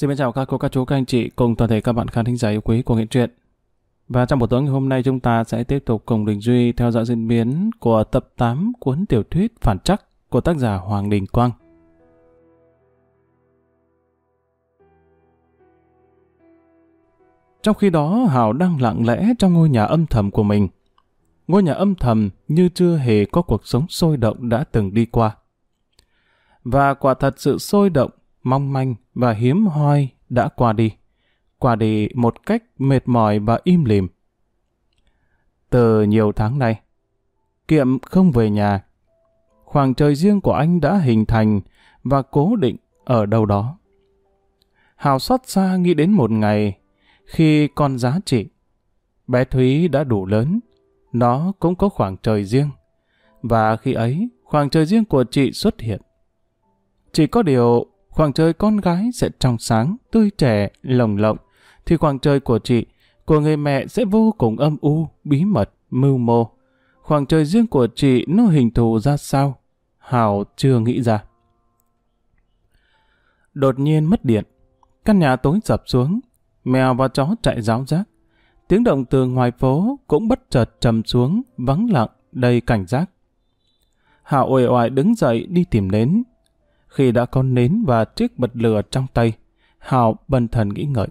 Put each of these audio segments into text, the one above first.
Xin chào các cô, các chú, các anh chị cùng toàn thể các bạn khán thính giả yêu quý của Nghệ truyện. Và trong buổi tối ngày hôm nay chúng ta sẽ tiếp tục cùng Đình Duy theo dõi diễn biến của tập 8 cuốn tiểu thuyết Phản Trắc của tác giả Hoàng Đình Quang. Trong khi đó Hảo đang lặng lẽ trong ngôi nhà âm thầm của mình. Ngôi nhà âm thầm như chưa hề có cuộc sống sôi động đã từng đi qua. Và quả thật sự sôi động, mong manh và hiếm hoi đã qua đi. Qua đi một cách mệt mỏi và im lìm. Từ nhiều tháng nay, Kiệm không về nhà. Khoảng trời riêng của anh đã hình thành và cố định ở đâu đó. Hào xót xa nghĩ đến một ngày khi con giá trị. Bé Thúy đã đủ lớn, nó cũng có khoảng trời riêng. Và khi ấy, khoảng trời riêng của chị xuất hiện. Chỉ có điều, khoảng trời con gái sẽ trong sáng, tươi trẻ, lồng lộng, thì khoảng trời của chị, của người mẹ sẽ vô cùng âm u, bí mật, mưu mô. Khoảng trời riêng của chị nó hình thù ra sao? Hảo chưa nghĩ ra. Đột nhiên mất điện. Căn nhà tối sập xuống. Mèo và chó chạy ráo rác. Tiếng động từ ngoài phố cũng bất chợt trầm xuống, vắng lặng, đầy cảnh giác. Hảo uể oải đứng dậy đi tìm nến. Khi đã có nến và chiếc bật lửa trong tay, hào bần thần nghĩ ngợi.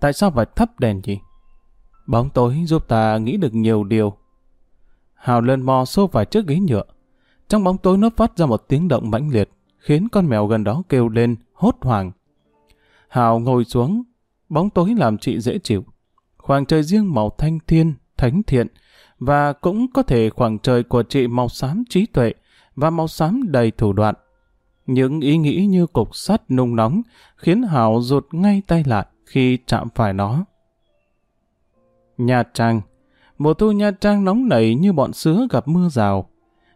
Tại sao phải thắp đèn gì? Bóng tối giúp ta nghĩ được nhiều điều. Hào lên mò xô vài chiếc ghế nhựa. Trong bóng tối nó phát ra một tiếng động mãnh liệt, khiến con mèo gần đó kêu lên, hốt hoảng. Hào ngồi xuống, bóng tối làm chị dễ chịu. Khoảng trời riêng màu thanh thiên, thánh thiện, và cũng có thể khoảng trời của chị màu xám trí tuệ và màu xám đầy thủ đoạn. Những ý nghĩ như cục sắt nung nóng khiến Hảo rụt ngay tay lại khi chạm phải nó. Nha Trang Mùa thu Nha Trang nóng nảy như bọn sứa gặp mưa rào.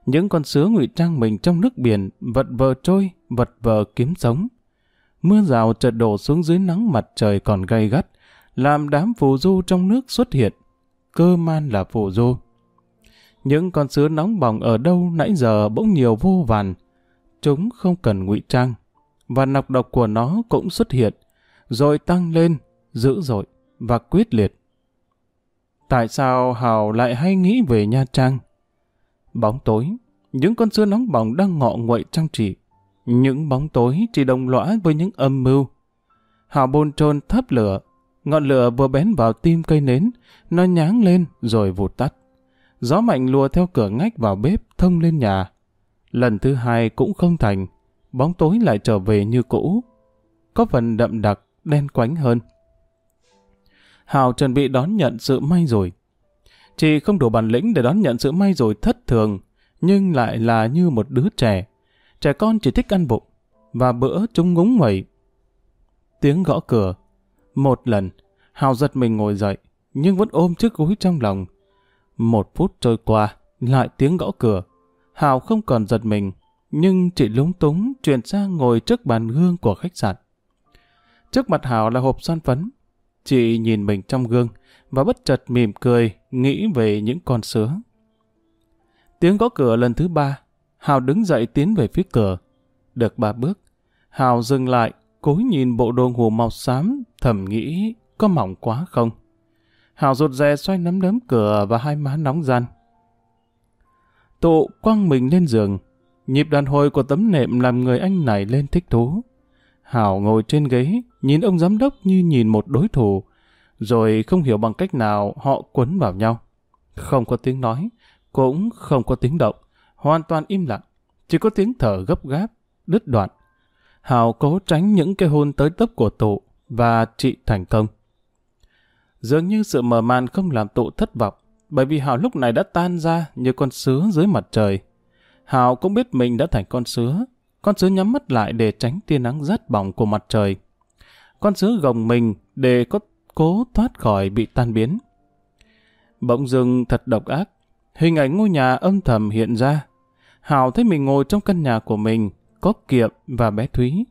Những con sứa ngụy trang mình trong nước biển, vật vờ trôi, vật vờ kiếm sống. Mưa rào chợt đổ xuống dưới nắng mặt trời còn gay gắt, làm đám phù du trong nước xuất hiện. Cơ man là phù du. Những con sứa nóng bỏng ở đâu nãy giờ bỗng nhiều vô vàn. Chúng không cần ngụy trang. Và nọc độc của nó cũng xuất hiện, rồi tăng lên, dữ dội và quyết liệt. Tại sao Hào lại hay nghĩ về Nha Trang? Bóng tối, những con sưa nóng bỏng đang ngọ nguậy trang trị. Những bóng tối chỉ đồng lõa với những âm mưu. Hào bôn trôn thắp lửa, ngọn lửa vừa bén vào tim cây nến, nó nháng lên rồi vụt tắt. Gió mạnh lùa theo cửa ngách vào bếp thông lên nhà. Lần thứ hai cũng không thành, bóng tối lại trở về như cũ. Có phần đậm đặc, đen quánh hơn. Hào chuẩn bị đón nhận sự may rồi. Chị không đủ bản lĩnh để đón nhận sự may rồi thất thường, nhưng lại là như một đứa trẻ. Trẻ con chỉ thích ăn bụng, và bữa chúng ngúng nguẩy. Tiếng gõ cửa. Một lần, Hào giật mình ngồi dậy, nhưng vẫn ôm chiếc gối trong lòng. Một phút trôi qua, lại tiếng gõ cửa. Hào không còn giật mình, nhưng chị lúng túng chuyển sang ngồi trước bàn gương của khách sạn. Trước mặt Hào là hộp son phấn, Chị nhìn mình trong gương và bất chợt mỉm cười, nghĩ về những con sứa. Tiếng gõ cửa lần thứ ba, Hào đứng dậy tiến về phía cửa. Được ba bước, Hào dừng lại, cúi nhìn bộ đồ ngủ màu xám, thầm nghĩ có mỏng quá không. Hào rụt rè xoay nắm đấm cửa và hai má nóng gian. Tụ quăng mình lên giường, nhịp đàn hồi của tấm nệm làm người anh này lên thích thú. Hảo ngồi trên ghế, nhìn ông giám đốc như nhìn một đối thủ, rồi không hiểu bằng cách nào họ quấn vào nhau. Không có tiếng nói, cũng không có tiếng động, hoàn toàn im lặng, chỉ có tiếng thở gấp gáp, đứt đoạn. Hảo cố tránh những cái hôn tới tấp của tụ và chị thành công. Dường như sự mờ màn không làm tụ thất vọng, bởi vì Hảo lúc này đã tan ra như con sứa dưới mặt trời. Hảo cũng biết mình đã thành con sứa, con sứa nhắm mắt lại để tránh tia nắng rát bỏng của mặt trời. Con sứa gồng mình để có cố thoát khỏi bị tan biến. Bỗng dưng thật độc ác, hình ảnh ngôi nhà âm thầm hiện ra. Hào thấy mình ngồi trong căn nhà của mình, có Kiệm và bé Thúy.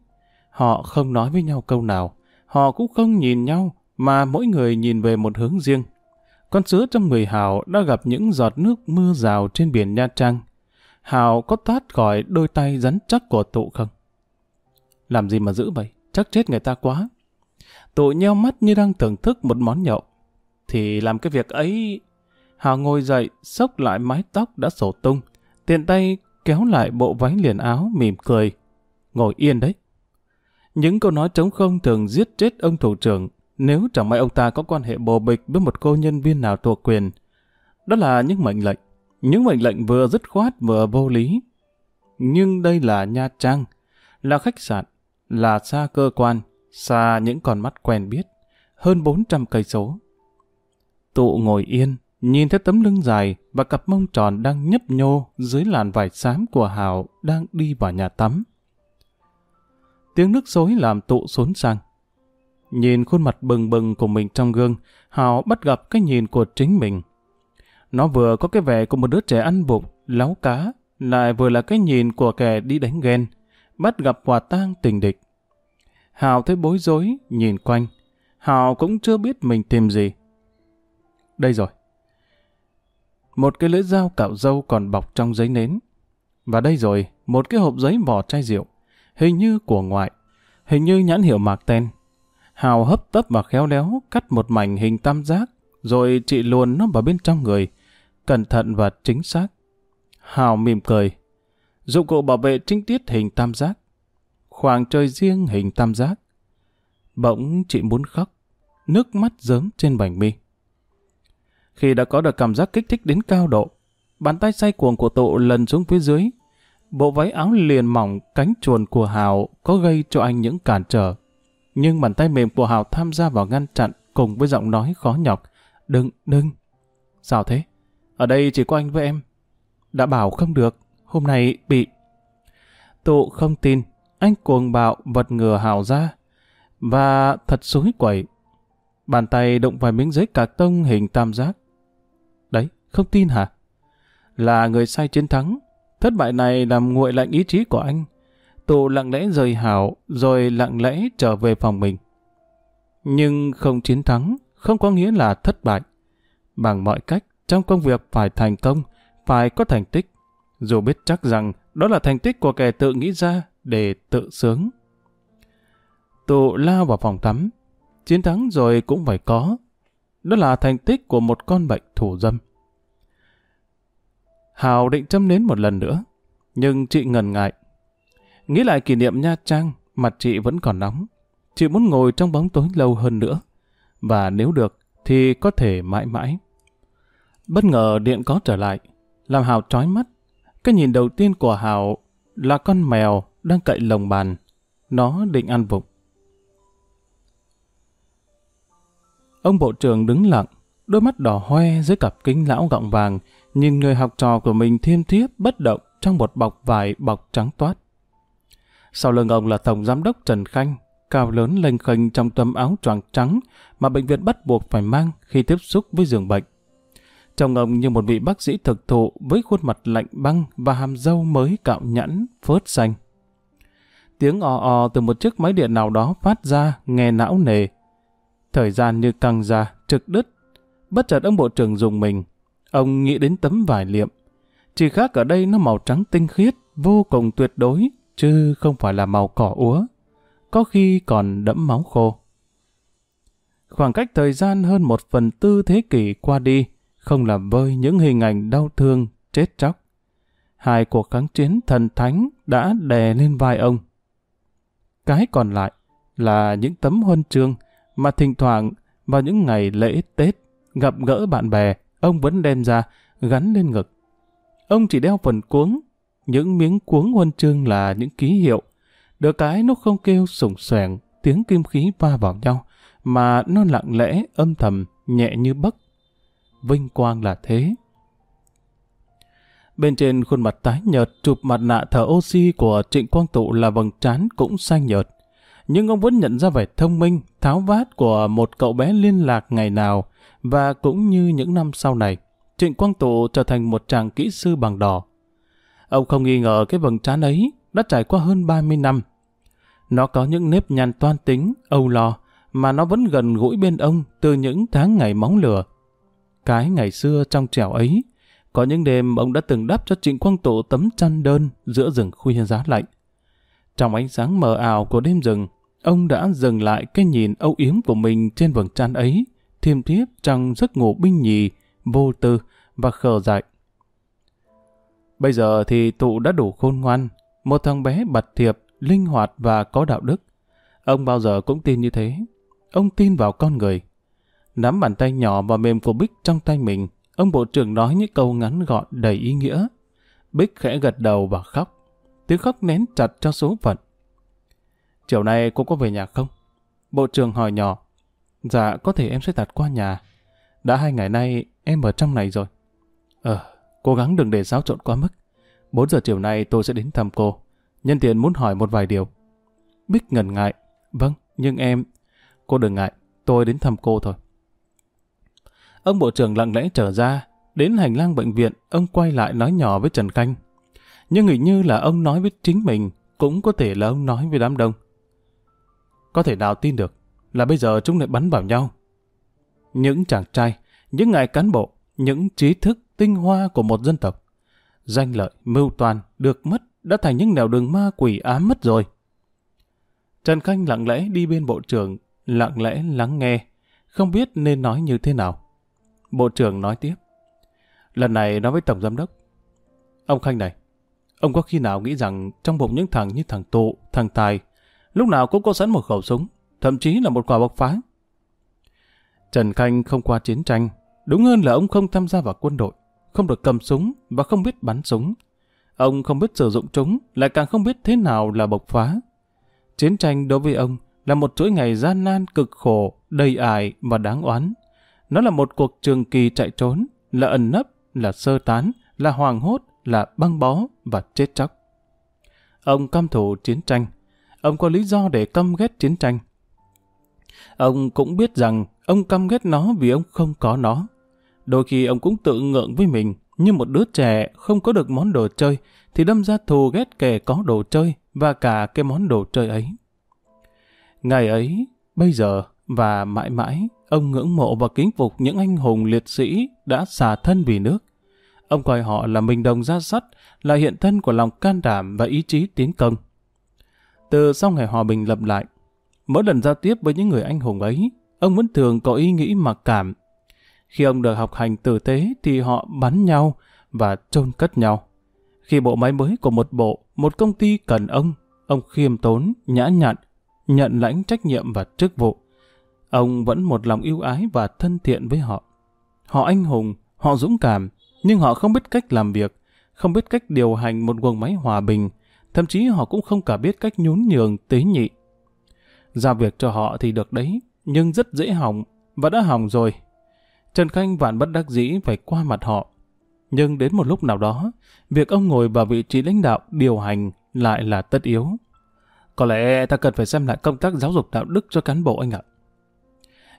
Họ không nói với nhau câu nào, họ cũng không nhìn nhau, mà mỗi người nhìn về một hướng riêng. Con sứa trong người Hào đã gặp những giọt nước mưa rào trên biển Nha Trang. Hào có thoát khỏi đôi tay rắn chắc của tụ không? Làm gì mà giữ vậy? chắc chết người ta quá. Tụ nheo mắt như đang thưởng thức một món nhậu. Thì làm cái việc ấy... Hào ngồi dậy, xốc lại mái tóc đã sổ tung, tiện tay kéo lại bộ váy liền áo, mỉm cười. Ngồi yên đấy. Những câu nói trống không thường giết chết ông thủ trưởng nếu chẳng may ông ta có quan hệ bồ bịch với một cô nhân viên nào thuộc quyền. Đó là những mệnh lệnh. Những mệnh lệnh vừa dứt khoát vừa vô lý. Nhưng đây là Nha Trang, là khách sạn, là xa cơ quan, xa những con mắt quen biết, hơn 400 cây số. Tụ ngồi yên, nhìn thấy tấm lưng dài và cặp mông tròn đang nhấp nhô dưới làn vải xám của Hảo đang đi vào nhà tắm. Tiếng nước xối làm tụ xốn sang. Nhìn khuôn mặt bừng bừng của mình trong gương, hào bắt gặp cái nhìn của chính mình. Nó vừa có cái vẻ của một đứa trẻ ăn bụng, láo cá, lại vừa là cái nhìn của kẻ đi đánh ghen, bắt gặp quả tang tình địch. Hào thấy bối rối, nhìn quanh. Hào cũng chưa biết mình tìm gì. Đây rồi. Một cái lưỡi dao cạo dâu còn bọc trong giấy nến. Và đây rồi, một cái hộp giấy vỏ chai rượu. Hình như của ngoại. Hình như nhãn hiệu mạc ten. Hào hấp tấp và khéo léo cắt một mảnh hình tam giác, rồi chị luồn nó vào bên trong người. Cẩn thận và chính xác. Hào mỉm cười. Dụng cụ bảo vệ trinh tiết hình tam giác. Khoảng trời riêng hình tam giác. Bỗng chị muốn khóc. Nước mắt dớm trên bành mi. Khi đã có được cảm giác kích thích đến cao độ, bàn tay say cuồng của tụ lần xuống phía dưới. Bộ váy áo liền mỏng cánh chuồn của Hào có gây cho anh những cản trở. Nhưng bàn tay mềm của Hào tham gia vào ngăn chặn cùng với giọng nói khó nhọc. Đừng, đừng. Sao thế? Ở đây chỉ có anh với em. Đã bảo không được, hôm nay bị... Tụ không tin, anh cuồng bạo vật ngừa hào ra. Và thật xối quẩy. Bàn tay đụng vài miếng giấy cạc tông hình tam giác. Đấy, không tin hả? Là người sai chiến thắng. Thất bại này làm nguội lạnh ý chí của anh. Tụ lặng lẽ rời hảo, rồi lặng lẽ trở về phòng mình. Nhưng không chiến thắng, không có nghĩa là thất bại. Bằng mọi cách, trong công việc phải thành công, phải có thành tích. Dù biết chắc rằng đó là thành tích của kẻ tự nghĩ ra để tự sướng. Tụ lao vào phòng tắm. Chiến thắng rồi cũng phải có. Đó là thành tích của một con bệnh thủ dâm. Hào định châm nến một lần nữa, nhưng chị ngần ngại. Nghĩ lại kỷ niệm Nha Trang, mặt chị vẫn còn nóng. Chị muốn ngồi trong bóng tối lâu hơn nữa. Và nếu được, thì có thể mãi mãi. Bất ngờ điện có trở lại, làm Hào trói mắt. Cái nhìn đầu tiên của Hào là con mèo đang cậy lồng bàn. Nó định ăn vụng. Ông bộ trưởng đứng lặng, đôi mắt đỏ hoe dưới cặp kính lão gọng vàng, nhìn người học trò của mình thiêm thiếp bất động trong một bọc vải bọc trắng toát. Sau lưng ông là Tổng Giám đốc Trần Khanh, cao lớn lênh khênh trong tấm áo choàng trắng mà bệnh viện bắt buộc phải mang khi tiếp xúc với giường bệnh. Trông ông như một vị bác sĩ thực thụ với khuôn mặt lạnh băng và hàm dâu mới cạo nhẵn, phớt xanh. Tiếng o o từ một chiếc máy điện nào đó phát ra, nghe não nề. Thời gian như căng ra, trực đứt. Bất chợt ông bộ trưởng dùng mình. Ông nghĩ đến tấm vải liệm. Chỉ khác ở đây nó màu trắng tinh khiết, vô cùng tuyệt đối, chứ không phải là màu cỏ úa. Có khi còn đẫm máu khô. Khoảng cách thời gian hơn một phần tư thế kỷ qua đi, không làm vơi những hình ảnh đau thương, chết chóc. Hai cuộc kháng chiến thần thánh đã đè lên vai ông. Cái còn lại là những tấm huân chương mà thỉnh thoảng vào những ngày lễ Tết gặp gỡ bạn bè, ông vẫn đem ra gắn lên ngực. Ông chỉ đeo phần cuống, những miếng cuống huân chương là những ký hiệu. Được cái nó không kêu sủng xoèng, tiếng kim khí va vào nhau, mà nó lặng lẽ, âm thầm, nhẹ như bấc vinh quang là thế. Bên trên khuôn mặt tái nhợt chụp mặt nạ thở oxy của Trịnh Quang Tụ là vầng trán cũng xanh nhợt. Nhưng ông vẫn nhận ra vẻ thông minh, tháo vát của một cậu bé liên lạc ngày nào và cũng như những năm sau này, Trịnh Quang Tụ trở thành một chàng kỹ sư bằng đỏ. Ông không nghi ngờ cái vầng trán ấy đã trải qua hơn 30 năm. Nó có những nếp nhăn toan tính, âu lo, mà nó vẫn gần gũi bên ông từ những tháng ngày móng lửa. Cái ngày xưa trong trẻo ấy, có những đêm ông đã từng đắp cho Trịnh Quang Tụ tấm chăn đơn giữa rừng khuya giá lạnh. Trong ánh sáng mờ ảo của đêm rừng, ông đã dừng lại cái nhìn âu yếm của mình trên vầng trán ấy, thiêm thiếp trong giấc ngủ binh nhì, vô tư và khờ dại. Bây giờ thì tụ đã đủ khôn ngoan, một thằng bé bật thiệp, linh hoạt và có đạo đức. Ông bao giờ cũng tin như thế. Ông tin vào con người. Nắm bàn tay nhỏ và mềm của Bích trong tay mình, ông bộ trưởng nói những câu ngắn gọn đầy ý nghĩa. Bích khẽ gật đầu và khóc. Tiếng khóc nén chặt cho số phận. Chiều nay cô có về nhà không? Bộ trưởng hỏi nhỏ. Dạ, có thể em sẽ tạt qua nhà. Đã hai ngày nay em ở trong này rồi. Ờ, cố gắng đừng để xáo trộn quá mức. 4 giờ chiều nay tôi sẽ đến thăm cô. Nhân tiện muốn hỏi một vài điều. Bích ngần ngại. Vâng, nhưng em... Cô đừng ngại, tôi đến thăm cô thôi. Ông bộ trưởng lặng lẽ trở ra, đến hành lang bệnh viện, ông quay lại nói nhỏ với Trần Khanh. Nhưng hình như là ông nói với chính mình, cũng có thể là ông nói với đám đông. Có thể nào tin được là bây giờ chúng lại bắn vào nhau. Những chàng trai, những ngài cán bộ, những trí thức tinh hoa của một dân tộc. Danh lợi, mưu toàn, được mất, đã thành những nẻo đường ma quỷ ám mất rồi. Trần Khanh lặng lẽ đi bên bộ trưởng, lặng lẽ lắng nghe, không biết nên nói như thế nào. Bộ trưởng nói tiếp. Lần này nói với Tổng Giám Đốc. Ông Khanh này, ông có khi nào nghĩ rằng trong bụng những thằng như thằng Tụ, thằng Tài, lúc nào cũng có sẵn một khẩu súng, thậm chí là một quả bọc phá. Trần Khanh không qua chiến tranh, đúng hơn là ông không tham gia vào quân đội, không được cầm súng và không biết bắn súng. Ông không biết sử dụng chúng, lại càng không biết thế nào là bộc phá. Chiến tranh đối với ông là một chuỗi ngày gian nan cực khổ, đầy ải và đáng oán. Nó là một cuộc trường kỳ chạy trốn, là ẩn nấp, là sơ tán, là hoàng hốt, là băng bó và chết chóc. Ông căm thù chiến tranh. Ông có lý do để căm ghét chiến tranh. Ông cũng biết rằng ông căm ghét nó vì ông không có nó. Đôi khi ông cũng tự ngượng với mình như một đứa trẻ không có được món đồ chơi thì đâm ra thù ghét kẻ có đồ chơi và cả cái món đồ chơi ấy. Ngày ấy, bây giờ và mãi mãi, ông ngưỡng mộ và kính phục những anh hùng liệt sĩ đã xả thân vì nước. Ông coi họ là mình đồng ra sắt, là hiện thân của lòng can đảm và ý chí tiến công. Từ sau ngày hòa bình lập lại, mỗi lần giao tiếp với những người anh hùng ấy, ông vẫn thường có ý nghĩ mặc cảm. Khi ông được học hành tử tế thì họ bắn nhau và chôn cất nhau. Khi bộ máy mới của một bộ, một công ty cần ông, ông khiêm tốn, nhã nhặn, nhận lãnh trách nhiệm và chức vụ. Ông vẫn một lòng yêu ái và thân thiện với họ. Họ anh hùng, họ dũng cảm, nhưng họ không biết cách làm việc, không biết cách điều hành một guồng máy hòa bình, thậm chí họ cũng không cả biết cách nhún nhường tế nhị. Giao việc cho họ thì được đấy, nhưng rất dễ hỏng, và đã hỏng rồi. Trần Khanh vạn bất đắc dĩ phải qua mặt họ. Nhưng đến một lúc nào đó, việc ông ngồi vào vị trí lãnh đạo điều hành lại là tất yếu. Có lẽ ta cần phải xem lại công tác giáo dục đạo đức cho cán bộ anh ạ.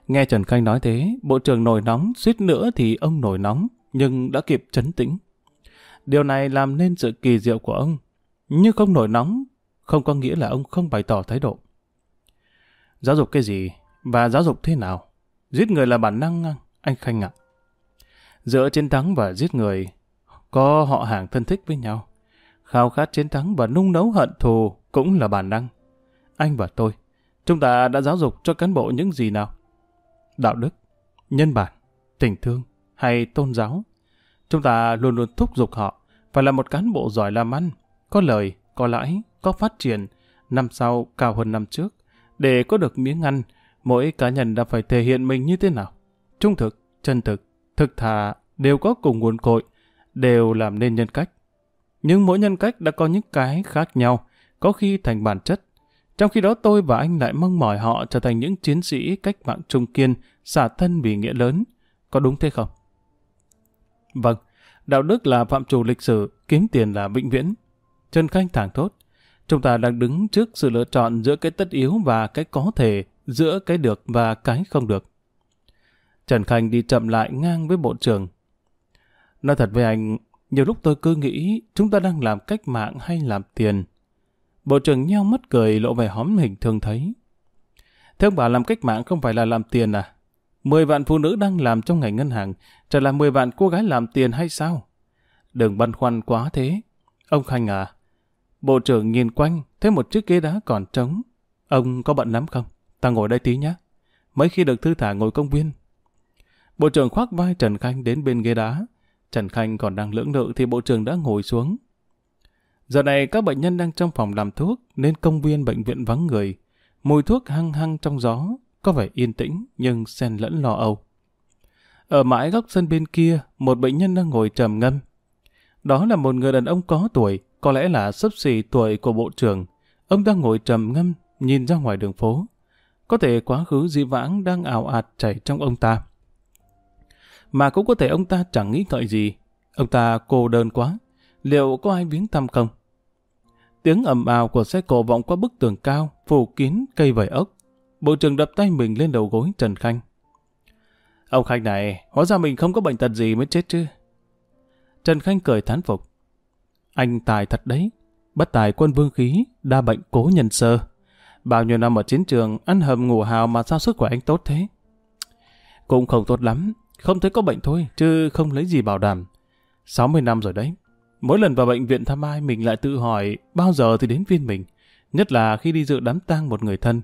Nghe Trần Khanh nói thế, bộ trưởng nổi nóng, suýt nữa thì ông nổi nóng, nhưng đã kịp chấn tĩnh. Điều này làm nên sự kỳ diệu của ông. Nhưng không nổi nóng, không có nghĩa là ông không bày tỏ thái độ. Giáo dục cái gì? Và giáo dục thế nào? Giết người là bản năng, anh Khanh ạ. Giữa chiến thắng và giết người, có họ hàng thân thích với nhau. Khao khát chiến thắng và nung nấu hận thù cũng là bản năng. Anh và tôi, chúng ta đã giáo dục cho cán bộ những gì nào? Đạo đức, nhân bản, tình thương hay tôn giáo. Chúng ta luôn luôn thúc giục họ phải là một cán bộ giỏi làm ăn, có lời, có lãi, có phát triển, năm sau cao hơn năm trước. Để có được miếng ăn, mỗi cá nhân đã phải thể hiện mình như thế nào? Trung thực, chân thực, thực thà đều có cùng nguồn cội, đều làm nên nhân cách. Nhưng mỗi nhân cách đã có những cái khác nhau, có khi thành bản chất. Trong khi đó tôi và anh lại mong mỏi họ trở thành những chiến sĩ cách mạng trung kiên, xả thân vì nghĩa lớn. Có đúng thế không? Vâng, đạo đức là phạm trù lịch sử, kiếm tiền là vĩnh viễn. Trần Khanh thẳng thốt, chúng ta đang đứng trước sự lựa chọn giữa cái tất yếu và cái có thể, giữa cái được và cái không được. Trần Khanh đi chậm lại ngang với bộ trưởng. Nói thật với anh, nhiều lúc tôi cứ nghĩ chúng ta đang làm cách mạng hay làm tiền. Bộ trưởng nheo mắt cười lộ vẻ hóm hình thường thấy. Thế ông bảo làm cách mạng không phải là làm tiền à? Mười vạn phụ nữ đang làm trong ngành ngân hàng, trở là mười vạn cô gái làm tiền hay sao? Đừng băn khoăn quá thế. Ông Khanh à, bộ trưởng nhìn quanh, thấy một chiếc ghế đá còn trống. Ông có bận lắm không? Ta ngồi đây tí nhé. Mấy khi được thư thả ngồi công viên. Bộ trưởng khoác vai Trần Khanh đến bên ghế đá. Trần Khanh còn đang lưỡng lự thì bộ trưởng đã ngồi xuống. Giờ này các bệnh nhân đang trong phòng làm thuốc nên công viên bệnh viện vắng người. Mùi thuốc hăng hăng trong gió, có vẻ yên tĩnh nhưng xen lẫn lo âu. Ở mãi góc sân bên kia, một bệnh nhân đang ngồi trầm ngâm. Đó là một người đàn ông có tuổi, có lẽ là sấp xỉ tuổi của bộ trưởng. Ông đang ngồi trầm ngâm, nhìn ra ngoài đường phố. Có thể quá khứ di vãng đang ảo ạt chảy trong ông ta. Mà cũng có thể ông ta chẳng nghĩ ngợi gì. Ông ta cô đơn quá. Liệu có ai viếng thăm không? Tiếng ầm ào của xe cổ vọng qua bức tường cao, phủ kín cây vẩy ốc. Bộ trưởng đập tay mình lên đầu gối Trần Khanh. Ông Khanh này, hóa ra mình không có bệnh tật gì mới chết chứ. Trần Khanh cười thán phục. Anh tài thật đấy. Bất tài quân vương khí, đa bệnh cố nhân sơ. Bao nhiêu năm ở chiến trường, ăn hầm ngủ hào mà sao sức của anh tốt thế? Cũng không tốt lắm, không thấy có bệnh thôi, chứ không lấy gì bảo đảm. 60 năm rồi đấy. Mỗi lần vào bệnh viện thăm ai mình lại tự hỏi bao giờ thì đến viên mình, nhất là khi đi dự đám tang một người thân.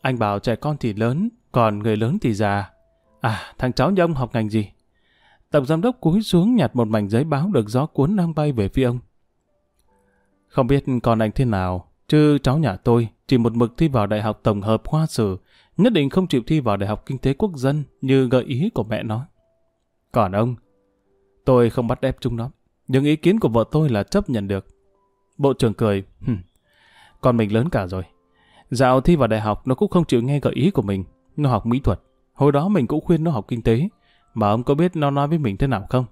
Anh bảo trẻ con thì lớn, còn người lớn thì già. À, thằng cháu nhà ông học ngành gì? Tổng giám đốc cúi xuống nhặt một mảnh giấy báo được gió cuốn đang bay về phía ông. Không biết con anh thế nào, chứ cháu nhà tôi chỉ một mực thi vào Đại học Tổng hợp khoa Sử, nhất định không chịu thi vào Đại học Kinh tế Quốc dân như gợi ý của mẹ nó. Còn ông, tôi không bắt ép chúng nó, nhưng ý kiến của vợ tôi là chấp nhận được. Bộ trưởng cười, con mình lớn cả rồi. Dạo thi vào đại học nó cũng không chịu nghe gợi ý của mình, nó học mỹ thuật. Hồi đó mình cũng khuyên nó học kinh tế, mà ông có biết nó nói với mình thế nào không?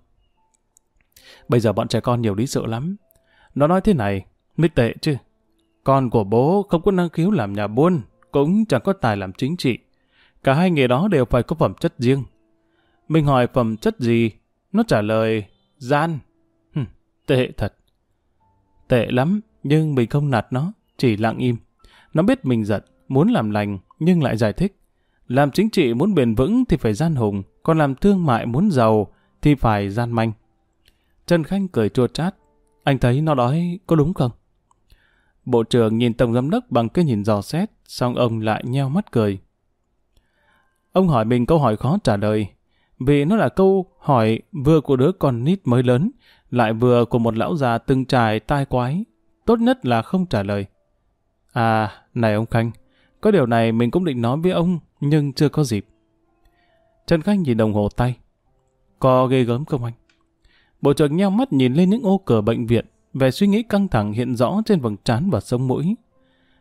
Bây giờ bọn trẻ con nhiều lý sự lắm. Nó nói thế này, mới tệ chứ. Con của bố không có năng khiếu làm nhà buôn, cũng chẳng có tài làm chính trị. Cả hai nghề đó đều phải có phẩm chất riêng. Mình hỏi phẩm chất gì? Nó trả lời, gian. Hừ, tệ thật. Tệ lắm, nhưng mình không nạt nó, chỉ lặng im. Nó biết mình giận, muốn làm lành, nhưng lại giải thích. Làm chính trị muốn bền vững thì phải gian hùng, còn làm thương mại muốn giàu thì phải gian manh. Trần Khanh cười chua chát. Anh thấy nó đói có đúng không? Bộ trưởng nhìn Tổng Giám đốc bằng cái nhìn dò xét, xong ông lại nheo mắt cười. Ông hỏi mình câu hỏi khó trả lời, vì nó là câu hỏi vừa của đứa con nít mới lớn, lại vừa của một lão già từng trải tai quái. Tốt nhất là không trả lời. À, này ông Khanh, có điều này mình cũng định nói với ông, nhưng chưa có dịp. Trần Khanh nhìn đồng hồ tay. Có ghê gớm không anh? Bộ trưởng nheo mắt nhìn lên những ô cửa bệnh viện, vẻ suy nghĩ căng thẳng hiện rõ trên vầng trán và sông mũi.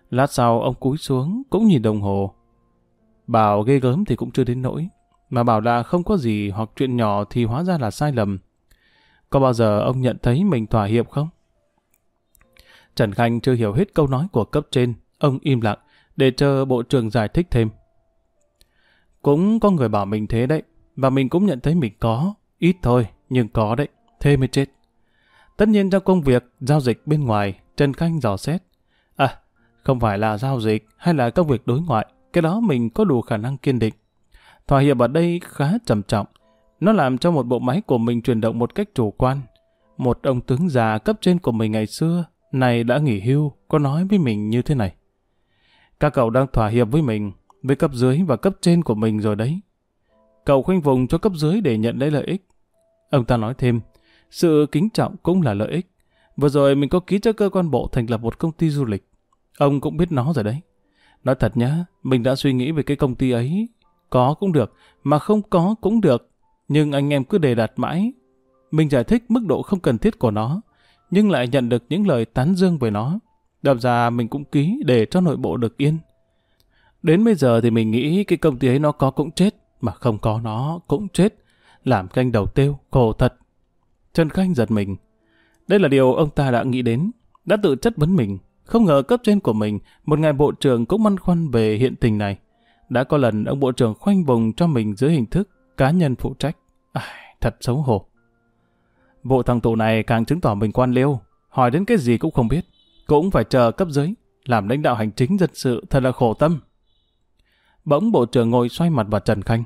Lát sau ông cúi xuống, cũng nhìn đồng hồ. Bảo ghê gớm thì cũng chưa đến nỗi, mà bảo là không có gì hoặc chuyện nhỏ thì hóa ra là sai lầm. Có bao giờ ông nhận thấy mình thỏa hiệp không? Trần Khanh chưa hiểu hết câu nói của cấp trên, ông im lặng để chờ bộ trưởng giải thích thêm. Cũng có người bảo mình thế đấy, và mình cũng nhận thấy mình có, ít thôi, nhưng có đấy, thế mới chết. Tất nhiên trong công việc, giao dịch bên ngoài, Trần Khanh dò xét. À, không phải là giao dịch hay là công việc đối ngoại, cái đó mình có đủ khả năng kiên định. Thỏa hiệp ở đây khá trầm trọng, nó làm cho một bộ máy của mình chuyển động một cách chủ quan. Một ông tướng già cấp trên của mình ngày xưa, này đã nghỉ hưu, có nói với mình như thế này. Các cậu đang thỏa hiệp với mình, với cấp dưới và cấp trên của mình rồi đấy. Cậu khoanh vùng cho cấp dưới để nhận lấy lợi ích. Ông ta nói thêm, sự kính trọng cũng là lợi ích. Vừa rồi mình có ký cho cơ quan bộ thành lập một công ty du lịch. Ông cũng biết nó rồi đấy. Nói thật nhá, mình đã suy nghĩ về cái công ty ấy. Có cũng được, mà không có cũng được. Nhưng anh em cứ đề đặt mãi. Mình giải thích mức độ không cần thiết của nó, nhưng lại nhận được những lời tán dương về nó. Đập ra mình cũng ký để cho nội bộ được yên. Đến bây giờ thì mình nghĩ cái công ty ấy nó có cũng chết, mà không có nó cũng chết. Làm canh đầu tiêu, khổ thật. Trần Khanh giật mình. Đây là điều ông ta đã nghĩ đến, đã tự chất vấn mình. Không ngờ cấp trên của mình, một ngày bộ trưởng cũng băn khoăn về hiện tình này. Đã có lần ông bộ trưởng khoanh vùng cho mình dưới hình thức cá nhân phụ trách. À, thật xấu hổ. Vụ thằng tù này càng chứng tỏ mình quan liêu, hỏi đến cái gì cũng không biết. Cũng phải chờ cấp dưới, làm lãnh đạo hành chính dân sự thật là khổ tâm. Bỗng bộ trưởng ngồi xoay mặt vào Trần Khanh.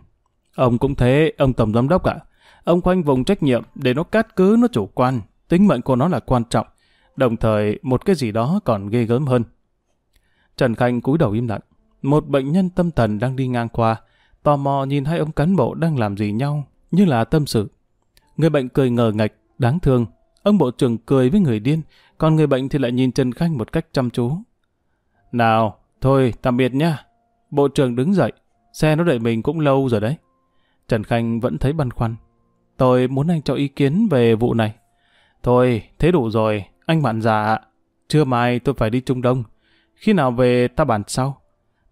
Ông cũng thế, ông tổng giám đốc ạ. Ông khoanh vùng trách nhiệm để nó cát cứ nó chủ quan, tính mệnh của nó là quan trọng, đồng thời một cái gì đó còn ghê gớm hơn. Trần Khanh cúi đầu im lặng. Một bệnh nhân tâm thần đang đi ngang qua, tò mò nhìn hai ông cán bộ đang làm gì nhau, như là tâm sự. Người bệnh cười ngờ ngạch, đáng thương. Ông bộ trưởng cười với người điên, còn người bệnh thì lại nhìn Trần Khanh một cách chăm chú. Nào, thôi, tạm biệt nha Bộ trưởng đứng dậy, xe nó đợi mình cũng lâu rồi đấy. Trần Khanh vẫn thấy băn khoăn. Tôi muốn anh cho ý kiến về vụ này. Thôi, thế đủ rồi, anh bạn già ạ. Trưa mai tôi phải đi Trung Đông. Khi nào về ta bàn sau.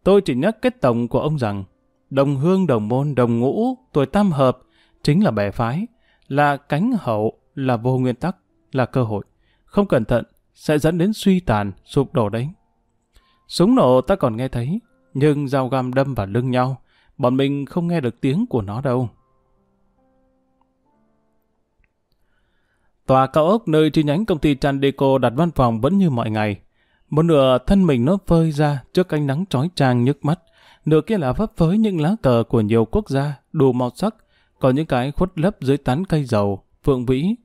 Tôi chỉ nhắc kết tổng của ông rằng đồng hương, đồng môn, đồng ngũ, tuổi tam hợp chính là bè phái, là cánh hậu, là vô nguyên tắc, là cơ hội. Không cẩn thận sẽ dẫn đến suy tàn, sụp đổ đấy. Súng nổ ta còn nghe thấy, nhưng dao găm đâm vào lưng nhau, bọn mình không nghe được tiếng của nó đâu. Tòa cao ốc nơi chi nhánh công ty Chandeco đặt văn phòng vẫn như mọi ngày. Một nửa thân mình nó phơi ra trước ánh nắng trói trang nhức mắt, nửa kia là vấp phới những lá cờ của nhiều quốc gia, đủ màu sắc, có những cái khuất lấp dưới tán cây dầu, phượng vĩ.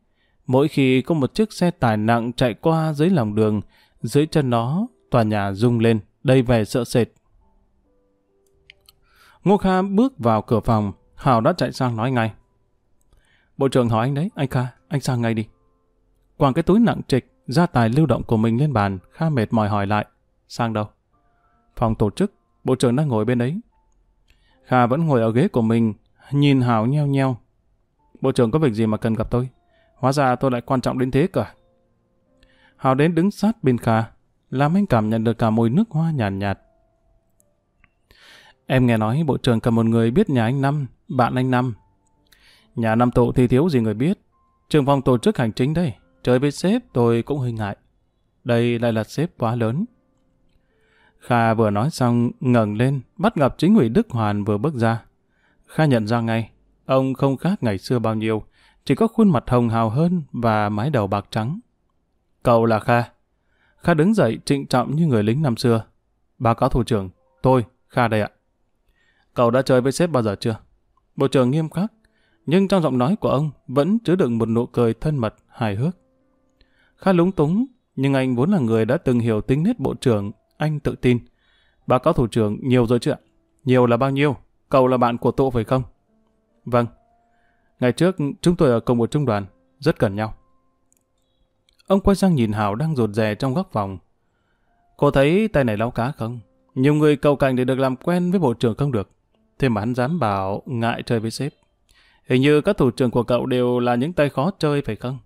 Mỗi khi có một chiếc xe tải nặng chạy qua dưới lòng đường, dưới chân nó, tòa nhà rung lên, đầy vẻ sợ sệt. Ngô Kha bước vào cửa phòng, Hảo đã chạy sang nói ngay. Bộ trưởng hỏi anh đấy, anh Kha, anh sang ngay đi. Quảng cái túi nặng trịch, gia tài lưu động của mình lên bàn, Kha mệt mỏi hỏi lại. Sang đâu? Phòng tổ chức, bộ trưởng đang ngồi bên đấy. Kha vẫn ngồi ở ghế của mình, nhìn Hảo nheo nheo. Bộ trưởng có việc gì mà cần gặp tôi? Hóa ra tôi lại quan trọng đến thế cả. À? Hảo đến đứng sát bên Kha, làm anh cảm nhận được cả mùi nước hoa nhàn nhạt, nhạt. Em nghe nói bộ trưởng cần một người biết nhà anh Năm, bạn anh Năm. Nhà Năm tụ thì thiếu gì người biết. Trường phòng tổ chức hành chính đây. trời với sếp tôi cũng hơi ngại. Đây lại là sếp quá lớn. Kha vừa nói xong ngẩng lên, bắt gặp chính ủy Đức Hoàn vừa bước ra. Kha nhận ra ngay, ông không khác ngày xưa bao nhiêu, chỉ có khuôn mặt hồng hào hơn và mái đầu bạc trắng. Cậu là Kha. Kha đứng dậy trịnh trọng như người lính năm xưa. Báo cáo thủ trưởng, tôi, Kha đây ạ. Cậu đã chơi với sếp bao giờ chưa? Bộ trưởng nghiêm khắc, nhưng trong giọng nói của ông vẫn chứa đựng một nụ cười thân mật, hài hước. Khá lúng túng, nhưng anh vốn là người đã từng hiểu tính nết bộ trưởng, anh tự tin. Báo cáo thủ trưởng nhiều rồi chưa? Nhiều là bao nhiêu? Cậu là bạn của tụ phải không? Vâng. Ngày trước chúng tôi ở cùng một trung đoàn, rất cần nhau. Ông quay sang nhìn Hảo đang rụt rè trong góc phòng. Cô thấy tay này lau cá không? Nhiều người cầu cạnh để được làm quen với bộ trưởng không được. Thế mà hắn dám bảo ngại chơi với sếp. Hình như các thủ trưởng của cậu đều là những tay khó chơi phải không?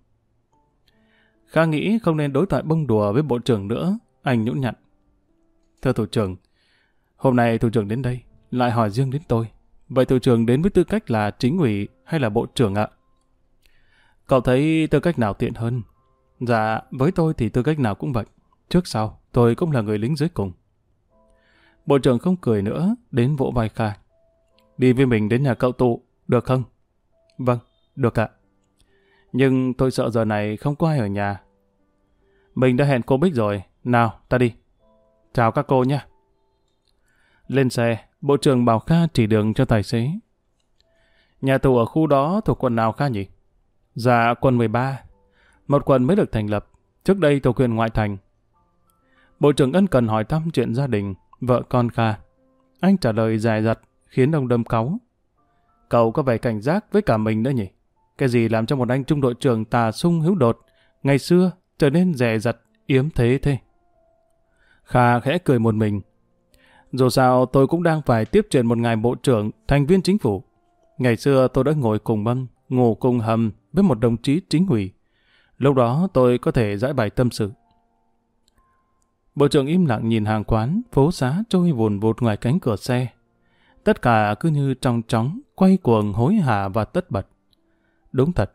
Kha nghĩ không nên đối thoại bông đùa với bộ trưởng nữa, anh nhũn nhặn. Thưa thủ trưởng, hôm nay thủ trưởng đến đây, lại hỏi riêng đến tôi. Vậy thủ trưởng đến với tư cách là chính ủy hay là bộ trưởng ạ? Cậu thấy tư cách nào tiện hơn? Dạ, với tôi thì tư cách nào cũng vậy. Trước sau, tôi cũng là người lính dưới cùng. Bộ trưởng không cười nữa, đến vỗ vai Kha. Đi với mình đến nhà cậu tụ, được không? Vâng, được ạ. Nhưng tôi sợ giờ này không có ai ở nhà. Mình đã hẹn cô Bích rồi. Nào, ta đi. Chào các cô nhé. Lên xe, Bộ trưởng bảo Kha chỉ đường cho tài xế. Nhà tù ở khu đó thuộc quận nào Kha nhỉ? Dạ, quận 13. Một quận mới được thành lập. Trước đây thuộc quyền ngoại thành. Bộ trưởng ân cần hỏi thăm chuyện gia đình, vợ con Kha. Anh trả lời dài dặt, khiến ông đâm cáu. Cậu có vẻ cảnh giác với cả mình nữa nhỉ? Cái gì làm cho một anh trung đội trưởng tà sung hữu đột, ngày xưa trở nên rẻ rặt, yếm thế thế? Kha khẽ cười một mình. Dù sao tôi cũng đang phải tiếp chuyện một ngài bộ trưởng, thành viên chính phủ. Ngày xưa tôi đã ngồi cùng băng, ngủ cùng hầm với một đồng chí chính ủy. Lúc đó tôi có thể giải bài tâm sự. Bộ trưởng im lặng nhìn hàng quán, phố xá trôi vùn vụt ngoài cánh cửa xe. Tất cả cứ như trong chóng, quay cuồng hối hả và tất bật. Đúng thật,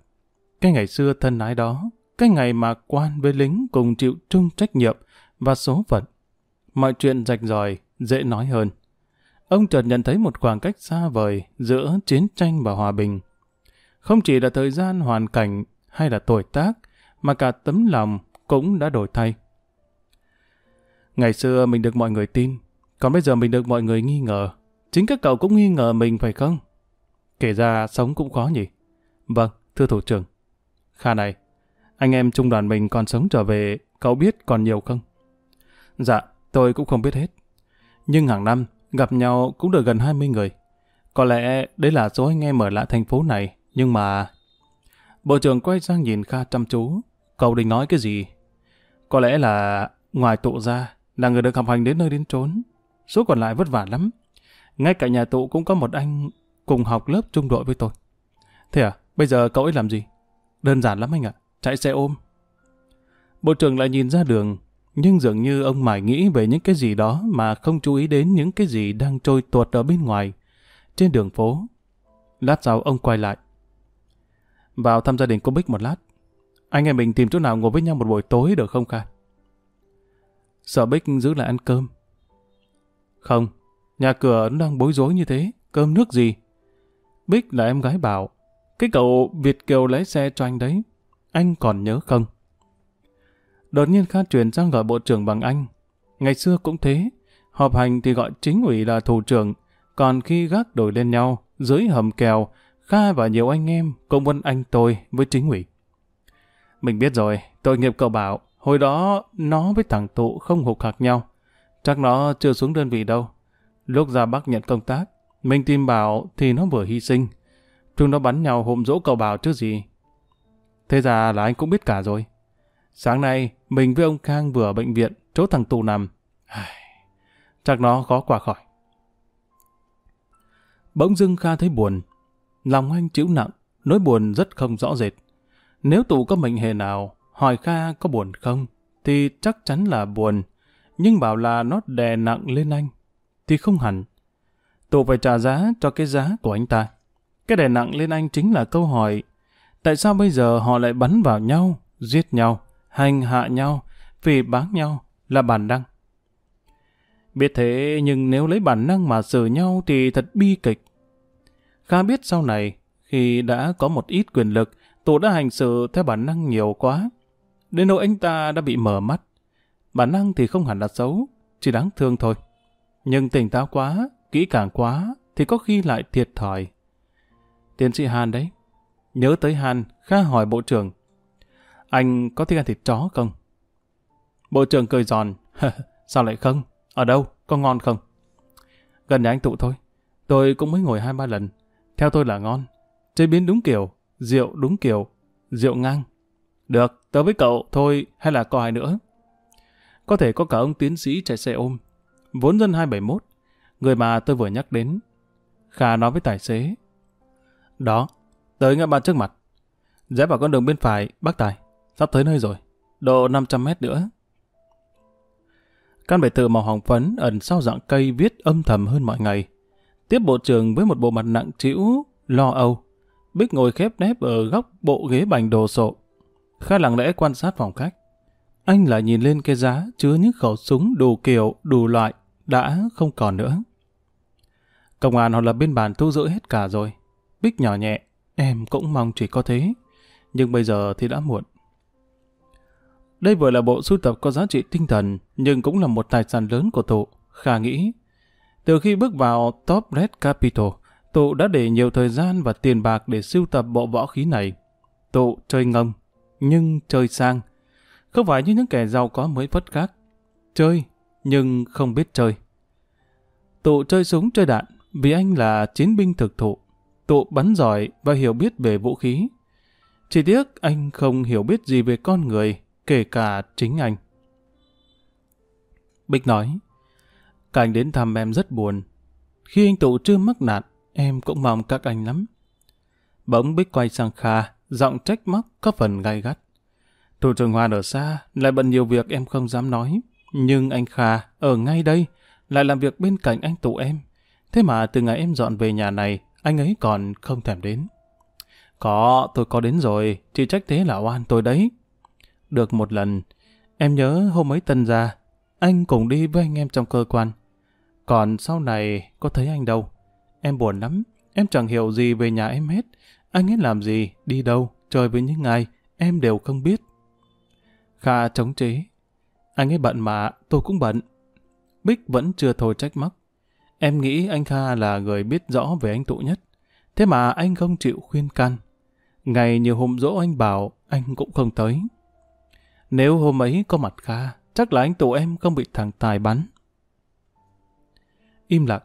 cái ngày xưa thân ái đó, cái ngày mà quan với lính cùng chịu chung trách nhiệm và số phận. Mọi chuyện rạch ròi, dễ nói hơn. Ông chợt nhận thấy một khoảng cách xa vời giữa chiến tranh và hòa bình. Không chỉ là thời gian, hoàn cảnh hay là tuổi tác, mà cả tấm lòng cũng đã đổi thay. Ngày xưa mình được mọi người tin, còn bây giờ mình được mọi người nghi ngờ. Chính các cậu cũng nghi ngờ mình phải không? Kể ra sống cũng khó nhỉ? Vâng, thưa thủ trưởng. Kha này, anh em trung đoàn mình còn sống trở về, cậu biết còn nhiều không? Dạ, tôi cũng không biết hết. Nhưng hàng năm, gặp nhau cũng được gần 20 người. Có lẽ đấy là số anh em ở lại thành phố này, nhưng mà... Bộ trưởng quay sang nhìn Kha chăm chú. Cậu định nói cái gì? Có lẽ là ngoài tụ ra, là người được học hành đến nơi đến trốn. Số còn lại vất vả lắm. Ngay cả nhà tụ cũng có một anh cùng học lớp trung đội với tôi. Thế à, bây giờ cậu ấy làm gì? Đơn giản lắm anh ạ, chạy xe ôm. Bộ trưởng lại nhìn ra đường, nhưng dường như ông mải nghĩ về những cái gì đó mà không chú ý đến những cái gì đang trôi tuột ở bên ngoài, trên đường phố. Lát sau ông quay lại. Vào thăm gia đình cô Bích một lát. Anh em mình tìm chỗ nào ngồi với nhau một buổi tối được không Kha? Sợ Bích giữ lại ăn cơm. Không, nhà cửa nó đang bối rối như thế, cơm nước gì? Bích là em gái bảo, cái cậu Việt Kiều lái xe cho anh đấy, anh còn nhớ không? Đột nhiên Kha truyền sang gọi bộ trưởng bằng anh. Ngày xưa cũng thế, họp hành thì gọi chính ủy là thủ trưởng, còn khi gác đổi lên nhau, dưới hầm kèo, Kha và nhiều anh em cũng vẫn anh tôi với chính ủy. Mình biết rồi, tội nghiệp cậu bảo, hồi đó nó với thằng tụ không hụt hạc nhau. Chắc nó chưa xuống đơn vị đâu. Lúc ra Bắc nhận công tác, mình tìm bảo thì nó vừa hy sinh. Chúng nó bắn nhau hôm dỗ cậu bảo chứ gì. Thế ra là anh cũng biết cả rồi. Sáng nay, mình với ông Khang vừa ở bệnh viện, chỗ thằng tù nằm. Chắc nó khó qua khỏi. Bỗng dưng Kha thấy buồn. Lòng anh chịu nặng, nỗi buồn rất không rõ rệt. Nếu tụ có mệnh hề nào, hỏi Kha có buồn không, thì chắc chắn là buồn. Nhưng bảo là nó đè nặng lên anh, thì không hẳn. Tụ phải trả giá cho cái giá của anh ta. Cái đè nặng lên anh chính là câu hỏi tại sao bây giờ họ lại bắn vào nhau, giết nhau, hành hạ nhau, vì báng nhau là bản năng. Biết thế nhưng nếu lấy bản năng mà xử nhau thì thật bi kịch. Kha biết sau này, khi đã có một ít quyền lực, tụ đã hành xử theo bản năng nhiều quá. Đến nỗi anh ta đã bị mở mắt. Bản năng thì không hẳn là xấu, chỉ đáng thương thôi. Nhưng tỉnh táo quá, kỹ càng quá, thì có khi lại thiệt thòi. Tiến sĩ Hàn đấy. Nhớ tới Hàn, Kha hỏi bộ trưởng. Anh có thích ăn thịt chó không? Bộ trưởng cười giòn. Sao lại không? Ở đâu? Có ngon không? Gần nhà anh tụ thôi. Tôi cũng mới ngồi hai ba lần. Theo tôi là ngon. Chế biến đúng kiểu, rượu đúng kiểu, rượu ngang. Được, tớ với cậu thôi hay là có ai nữa? Có thể có cả ông tiến sĩ chạy xe ôm. Vốn dân 271, người mà tôi vừa nhắc đến. kha nói với tài xế. Đó, tới ngã ba trước mặt. Rẽ vào con đường bên phải, bác Tài. Sắp tới nơi rồi. Độ 500 mét nữa. Căn biệt thự màu hồng phấn ẩn sau dạng cây viết âm thầm hơn mọi ngày. Tiếp bộ trưởng với một bộ mặt nặng trĩu, lo âu. Bích ngồi khép nép ở góc bộ ghế bành đồ sộ. kha lặng lẽ quan sát phòng khách. Anh lại nhìn lên cái giá chứa những khẩu súng đủ kiểu, đủ loại, đã không còn nữa. Công an họ lập biên bản thu giữ hết cả rồi. Bích nhỏ nhẹ, em cũng mong chỉ có thế. Nhưng bây giờ thì đã muộn. Đây vừa là bộ sưu tập có giá trị tinh thần, nhưng cũng là một tài sản lớn của tụ, Kha nghĩ. Từ khi bước vào Top Red Capital, tụ đã để nhiều thời gian và tiền bạc để sưu tập bộ võ khí này. Tụ chơi ngông, nhưng chơi sang. Không phải như những kẻ giàu có mới phất khác. Chơi, nhưng không biết chơi. Tụ chơi súng chơi đạn, vì anh là chiến binh thực thụ. Tụ bắn giỏi và hiểu biết về vũ khí. Chỉ tiếc anh không hiểu biết gì về con người, kể cả chính anh. Bích nói, Cảnh đến thăm em rất buồn. Khi anh Tụ chưa mắc nạn, em cũng mong các anh lắm. Bỗng Bích quay sang Kha, giọng trách móc có phần gai gắt. Thủ trưởng Hoàn ở xa, lại bận nhiều việc em không dám nói. Nhưng anh Kha, ở ngay đây, lại làm việc bên cạnh anh Tụ em. Thế mà từ ngày em dọn về nhà này, anh ấy còn không thèm đến. Có, tôi có đến rồi, chỉ trách thế là oan tôi đấy. Được một lần, em nhớ hôm ấy tân ra, anh cùng đi với anh em trong cơ quan. Còn sau này có thấy anh đâu. Em buồn lắm, em chẳng hiểu gì về nhà em hết. Anh ấy làm gì, đi đâu, chơi với những ai, em đều không biết. Kha chống chế. Anh ấy bận mà, tôi cũng bận. Bích vẫn chưa thôi trách móc. Em nghĩ anh Kha là người biết rõ về anh Tụ nhất. Thế mà anh không chịu khuyên can. Ngày nhiều hôm dỗ anh bảo, anh cũng không tới. Nếu hôm ấy có mặt Kha, chắc là anh tụ em không bị thằng Tài bắn. Im lặng.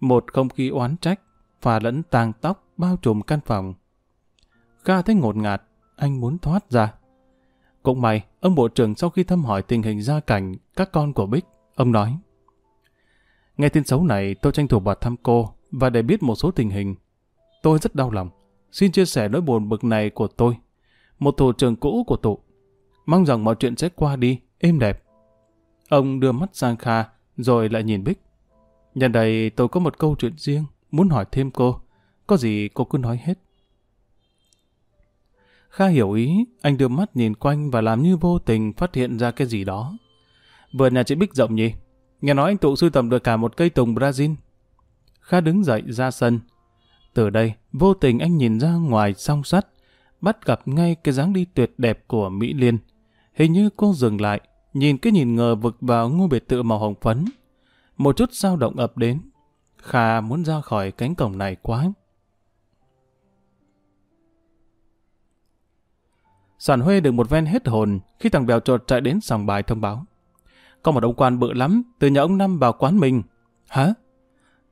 Một không khí oán trách, và lẫn tàng tóc bao trùm căn phòng. Kha thấy ngột ngạt, anh muốn thoát ra. Cũng may, ông bộ trưởng sau khi thăm hỏi tình hình gia cảnh các con của Bích, ông nói Nghe tin xấu này tôi tranh thủ vào thăm cô và để biết một số tình hình. Tôi rất đau lòng. Xin chia sẻ nỗi buồn bực này của tôi. Một thủ trưởng cũ của tụ. Mong rằng mọi chuyện sẽ qua đi, êm đẹp. Ông đưa mắt sang Kha, rồi lại nhìn Bích. Nhân đây tôi có một câu chuyện riêng, muốn hỏi thêm cô. Có gì cô cứ nói hết. Kha hiểu ý, anh đưa mắt nhìn quanh và làm như vô tình phát hiện ra cái gì đó. Vườn nhà chị Bích rộng nhỉ? Nghe nói anh tụ sưu tầm được cả một cây tùng Brazil. Kha đứng dậy ra sân. Từ đây, vô tình anh nhìn ra ngoài song sắt, bắt gặp ngay cái dáng đi tuyệt đẹp của Mỹ Liên. Hình như cô dừng lại, nhìn cái nhìn ngờ vực vào ngôi biệt thự màu hồng phấn. Một chút dao động ập đến. Kha muốn ra khỏi cánh cổng này quá. Sản Huê được một ven hết hồn khi thằng Bèo trột chạy đến sòng bài thông báo. Có một ông quan bự lắm, từ nhà ông Năm vào quán mình. Hả?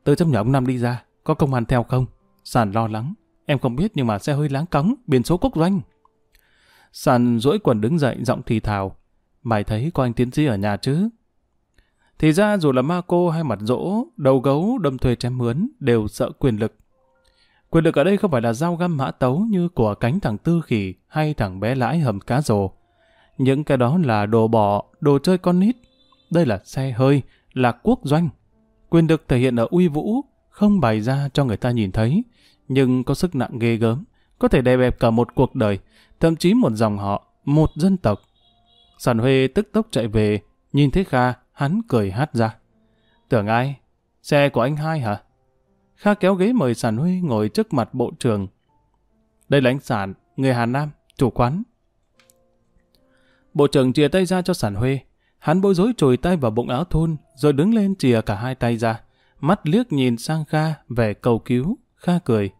Từ trong nhà ông Năm đi ra, có công an theo không? Sản lo lắng. Em không biết nhưng mà xe hơi láng cống, biển số quốc doanh. Sản duỗi quần đứng dậy, giọng thì thào. Mày thấy có anh tiến sĩ ở nhà chứ? Thì ra dù là ma cô hay mặt rỗ, đầu gấu, đâm thuê chém mướn, đều sợ quyền lực. Quyền lực ở đây không phải là dao găm mã tấu như của cánh thằng Tư Khỉ hay thằng bé lãi hầm cá rồ. Những cái đó là đồ bỏ, đồ chơi con nít. Đây là xe hơi, là quốc doanh. Quyền lực thể hiện ở uy vũ, không bày ra cho người ta nhìn thấy, nhưng có sức nặng ghê gớm, có thể đè bẹp cả một cuộc đời, thậm chí một dòng họ, một dân tộc. Sản Huê tức tốc chạy về, nhìn thấy Kha, hắn cười hát ra. Tưởng ai? Xe của anh hai hả? Kha kéo ghế mời Sản Huy ngồi trước mặt bộ trưởng. Đây là anh Sản, người Hà Nam, chủ quán. Bộ trưởng chìa tay ra cho Sản Huy. Hắn bối rối chùi tay vào bụng áo thun, rồi đứng lên chìa cả hai tay ra. Mắt liếc nhìn sang Kha về cầu cứu. Kha cười.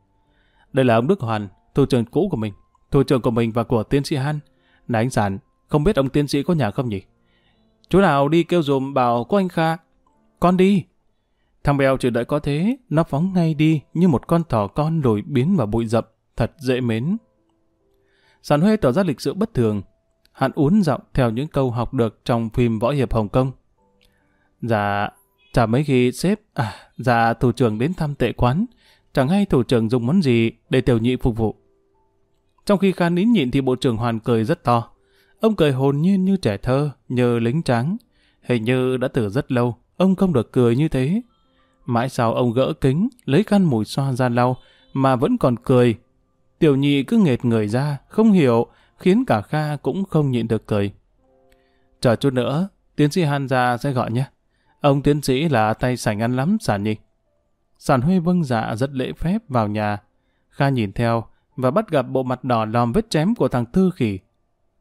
Đây là ông Đức Hoàn, thủ trưởng cũ của mình. Thủ trưởng của mình và của tiến sĩ Han. Này anh Sản, không biết ông tiến sĩ có nhà không nhỉ? Chú nào đi kêu dùm bảo có anh Kha. Con đi. Thằng Bèo chỉ đợi có thế, nó phóng ngay đi như một con thỏ con lồi biến vào bụi rậm, thật dễ mến. Sản Huê tỏ ra lịch sự bất thường. Hắn uốn giọng theo những câu học được trong phim Võ Hiệp Hồng Kông. Dạ, chả mấy khi sếp, à, dạ thủ trưởng đến thăm tệ quán, chẳng hay thủ trưởng dùng món gì để tiểu nhị phục vụ. Trong khi Khan nín nhịn thì bộ trưởng Hoàn cười rất to. Ông cười hồn nhiên như trẻ thơ, nhờ lính trắng. Hình như đã từ rất lâu, ông không được cười như thế. Mãi sau ông gỡ kính, lấy khăn mùi xoa ra lau, mà vẫn còn cười. Tiểu nhị cứ nghệt người ra, không hiểu, khiến cả Kha cũng không nhịn được cười. Chờ chút nữa, tiến sĩ Han ra sẽ gọi nhé. Ông tiến sĩ là tay sành ăn lắm, sản nhị Sản Huy vâng dạ rất lễ phép vào nhà. Kha nhìn theo và bắt gặp bộ mặt đỏ lòm vết chém của thằng Tư Khỉ.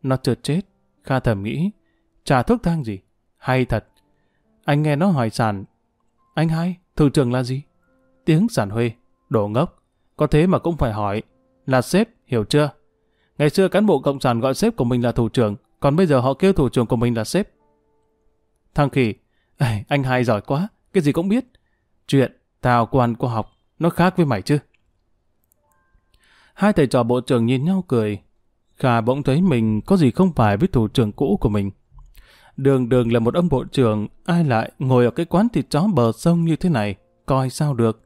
Nó trượt chết. Kha thầm nghĩ, trả thuốc thang gì? Hay thật. Anh nghe nó hỏi sản. Anh hai, thủ trưởng là gì? Tiếng giản Huy, đổ ngốc. Có thế mà cũng phải hỏi. Là sếp, hiểu chưa? Ngày xưa cán bộ cộng sản gọi sếp của mình là thủ trưởng, còn bây giờ họ kêu thủ trưởng của mình là sếp. Thằng Khỉ, anh hai giỏi quá, cái gì cũng biết. Chuyện, tao quan của học, nó khác với mày chứ. Hai thầy trò bộ trưởng nhìn nhau cười, Khả bỗng thấy mình có gì không phải với thủ trưởng cũ của mình. Đường đường là một ông bộ trưởng, ai lại ngồi ở cái quán thịt chó bờ sông như thế này, coi sao được.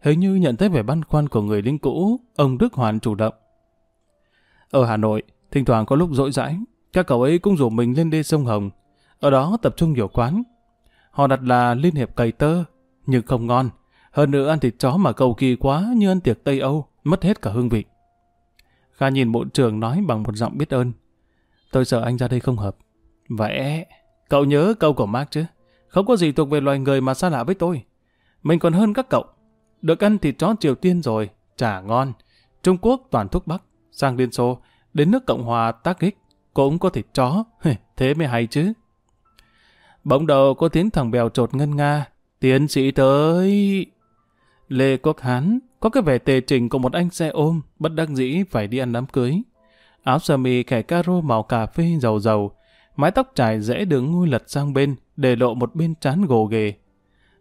Hình như nhận thấy vẻ băn khoăn của người lính cũ, ông Đức Hoàn chủ động. Ở Hà Nội, thỉnh thoảng có lúc rỗi rãi, các cậu ấy cũng rủ mình lên đê sông Hồng. Ở đó tập trung nhiều quán. Họ đặt là Liên hiệp cày tơ, nhưng không ngon. Hơn nữa ăn thịt chó mà cầu kỳ quá như ăn tiệc Tây Âu, mất hết cả hương vị. Kha nhìn bộ trưởng nói bằng một giọng biết ơn. Tôi sợ anh ra đây không hợp. Vậy, e, cậu nhớ câu của Mark chứ? Không có gì thuộc về loài người mà xa lạ với tôi. Mình còn hơn các cậu. Được ăn thịt chó Triều Tiên rồi, chả ngon. Trung Quốc toàn thuốc Bắc, sang Liên Xô, đến nước Cộng hòa tác ích, cũng có thịt chó, thế mới hay chứ. Bỗng đầu có tiếng thằng bèo trột ngân nga, tiến sĩ tới... Lê Quốc Hán có cái vẻ tề trình của một anh xe ôm, bất đắc dĩ phải đi ăn đám cưới. Áo sơ mi kẻ caro màu cà phê dầu dầu, mái tóc trải dễ đường ngôi lật sang bên, để lộ một bên trán gồ ghề.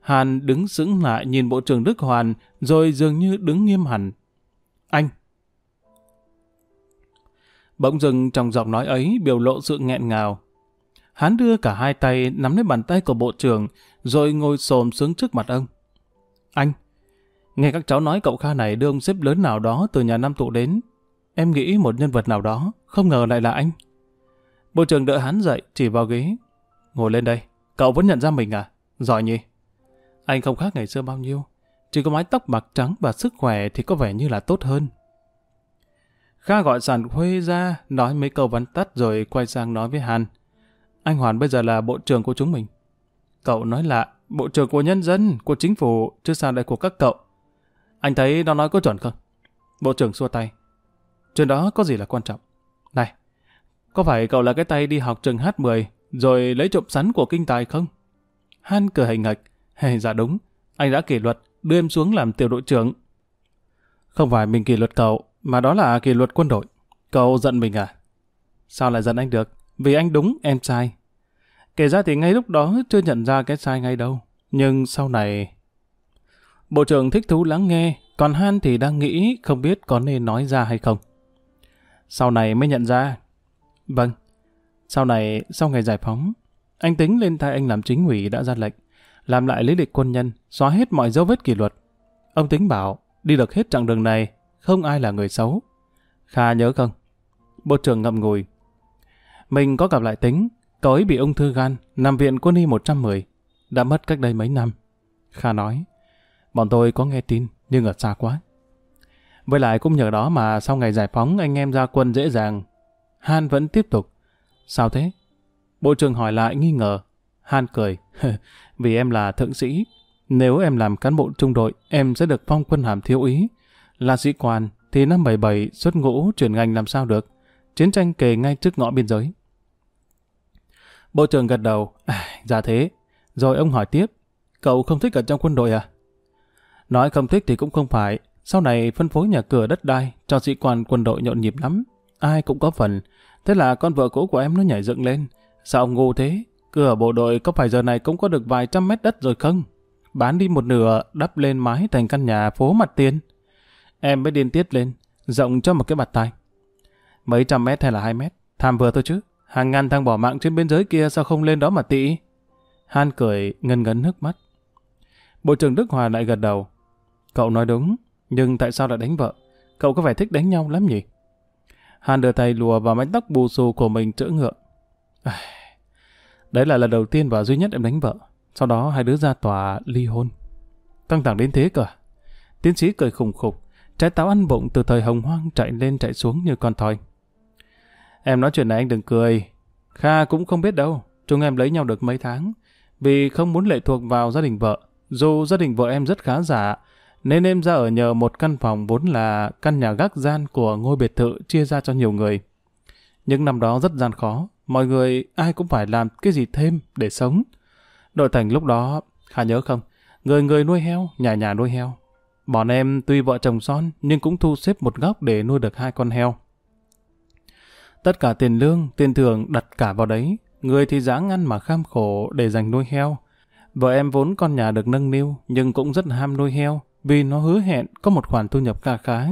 Hàn đứng sững lại nhìn bộ trưởng Đức Hoàn, rồi dường như đứng nghiêm hẳn. Anh! Bỗng dừng trong giọng nói ấy biểu lộ sự nghẹn ngào. Hắn đưa cả hai tay nắm lấy bàn tay của bộ trưởng, rồi ngồi xồm xuống trước mặt ông. Anh! Nghe các cháu nói cậu Kha này đưa ông xếp lớn nào đó từ nhà Nam Tụ đến. Em nghĩ một nhân vật nào đó, không ngờ lại là anh. Bộ trưởng đợi hắn dậy, chỉ vào ghế. Ngồi lên đây, cậu vẫn nhận ra mình à? Giỏi nhỉ? Anh không khác ngày xưa bao nhiêu. Chỉ có mái tóc bạc trắng và sức khỏe thì có vẻ như là tốt hơn. Kha gọi sàn khuê ra, nói mấy câu vắn tắt rồi quay sang nói với Hàn. Anh Hoàn bây giờ là bộ trưởng của chúng mình. Cậu nói lạ, bộ trưởng của nhân dân, của chính phủ, chứ sao lại của các cậu. Anh thấy nó nói có chuẩn không? Bộ trưởng xua tay. Chuyện đó có gì là quan trọng? Này, có phải cậu là cái tay đi học trường H10 rồi lấy trộm sắn của kinh tài không? Han cười hành ngạch. Hey, dạ đúng, anh đã kỷ luật, đưa em xuống làm tiểu đội trưởng. Không phải mình kỷ luật cậu, mà đó là kỷ luật quân đội. Cậu giận mình à? Sao lại giận anh được? Vì anh đúng, em sai. Kể ra thì ngay lúc đó chưa nhận ra cái sai ngay đâu. Nhưng sau này... Bộ trưởng thích thú lắng nghe, còn Han thì đang nghĩ không biết có nên nói ra hay không. Sau này mới nhận ra. Vâng. Sau này, sau ngày giải phóng, anh tính lên thay anh làm chính ủy đã ra lệnh, làm lại lý lịch quân nhân, xóa hết mọi dấu vết kỷ luật. Ông tính bảo, đi được hết chặng đường này, không ai là người xấu. Kha nhớ không? Bộ trưởng ngậm ngùi. Mình có gặp lại tính, cậu ấy bị ung thư gan, nằm viện quân y 110, đã mất cách đây mấy năm. Kha nói, bọn tôi có nghe tin, nhưng ở xa quá. Với lại cũng nhờ đó mà sau ngày giải phóng anh em ra quân dễ dàng. Han vẫn tiếp tục. Sao thế? Bộ trưởng hỏi lại nghi ngờ. Han cười. Vì em là thượng sĩ. Nếu em làm cán bộ trung đội, em sẽ được phong quân hàm thiếu úy. Là sĩ quan, thì năm 77 xuất ngũ chuyển ngành làm sao được. Chiến tranh kề ngay trước ngõ biên giới. Bộ trưởng gật đầu. À, ra thế. Rồi ông hỏi tiếp. Cậu không thích ở trong quân đội à? Nói không thích thì cũng không phải. Sau này phân phối nhà cửa đất đai cho sĩ quan quân đội nhộn nhịp lắm. Ai cũng có phần. Thế là con vợ cũ của em nó nhảy dựng lên. Sao ông ngu thế? Cửa bộ đội có phải giờ này cũng có được vài trăm mét đất rồi không? Bán đi một nửa, đắp lên mái thành căn nhà phố mặt tiền. Em mới điên tiết lên, rộng cho một cái bạt tay. Mấy trăm mét hay là hai mét? Tham vừa thôi chứ. Hàng ngàn thằng bỏ mạng trên biên giới kia sao không lên đó mà tị? Han cười, ngân ngấn nước mắt. Bộ trưởng Đức Hòa lại gật đầu. Cậu nói đúng, nhưng tại sao lại đánh vợ? Cậu có vẻ thích đánh nhau lắm nhỉ? Han đưa tay lùa vào mái tóc bù xù của mình chữa ngựa. Đấy là lần đầu tiên và duy nhất em đánh vợ. Sau đó hai đứa ra tòa ly hôn. Căng thẳng đến thế cơ. Tiến sĩ cười khùng khục. Trái táo ăn bụng từ thời hồng hoang chạy lên chạy xuống như con thoi. Em nói chuyện này anh đừng cười. Kha cũng không biết đâu. Chúng em lấy nhau được mấy tháng. Vì không muốn lệ thuộc vào gia đình vợ. Dù gia đình vợ em rất khá giả, nên em ra ở nhờ một căn phòng vốn là căn nhà gác gian của ngôi biệt thự chia ra cho nhiều người. Những năm đó rất gian khó, mọi người ai cũng phải làm cái gì thêm để sống. Đội thành lúc đó, Khả nhớ không, người người nuôi heo, nhà nhà nuôi heo. Bọn em tuy vợ chồng son nhưng cũng thu xếp một góc để nuôi được hai con heo. Tất cả tiền lương, tiền thưởng đặt cả vào đấy, người thì dáng ăn mà kham khổ để dành nuôi heo. Vợ em vốn con nhà được nâng niu nhưng cũng rất ham nuôi heo, vì nó hứa hẹn có một khoản thu nhập khá khá.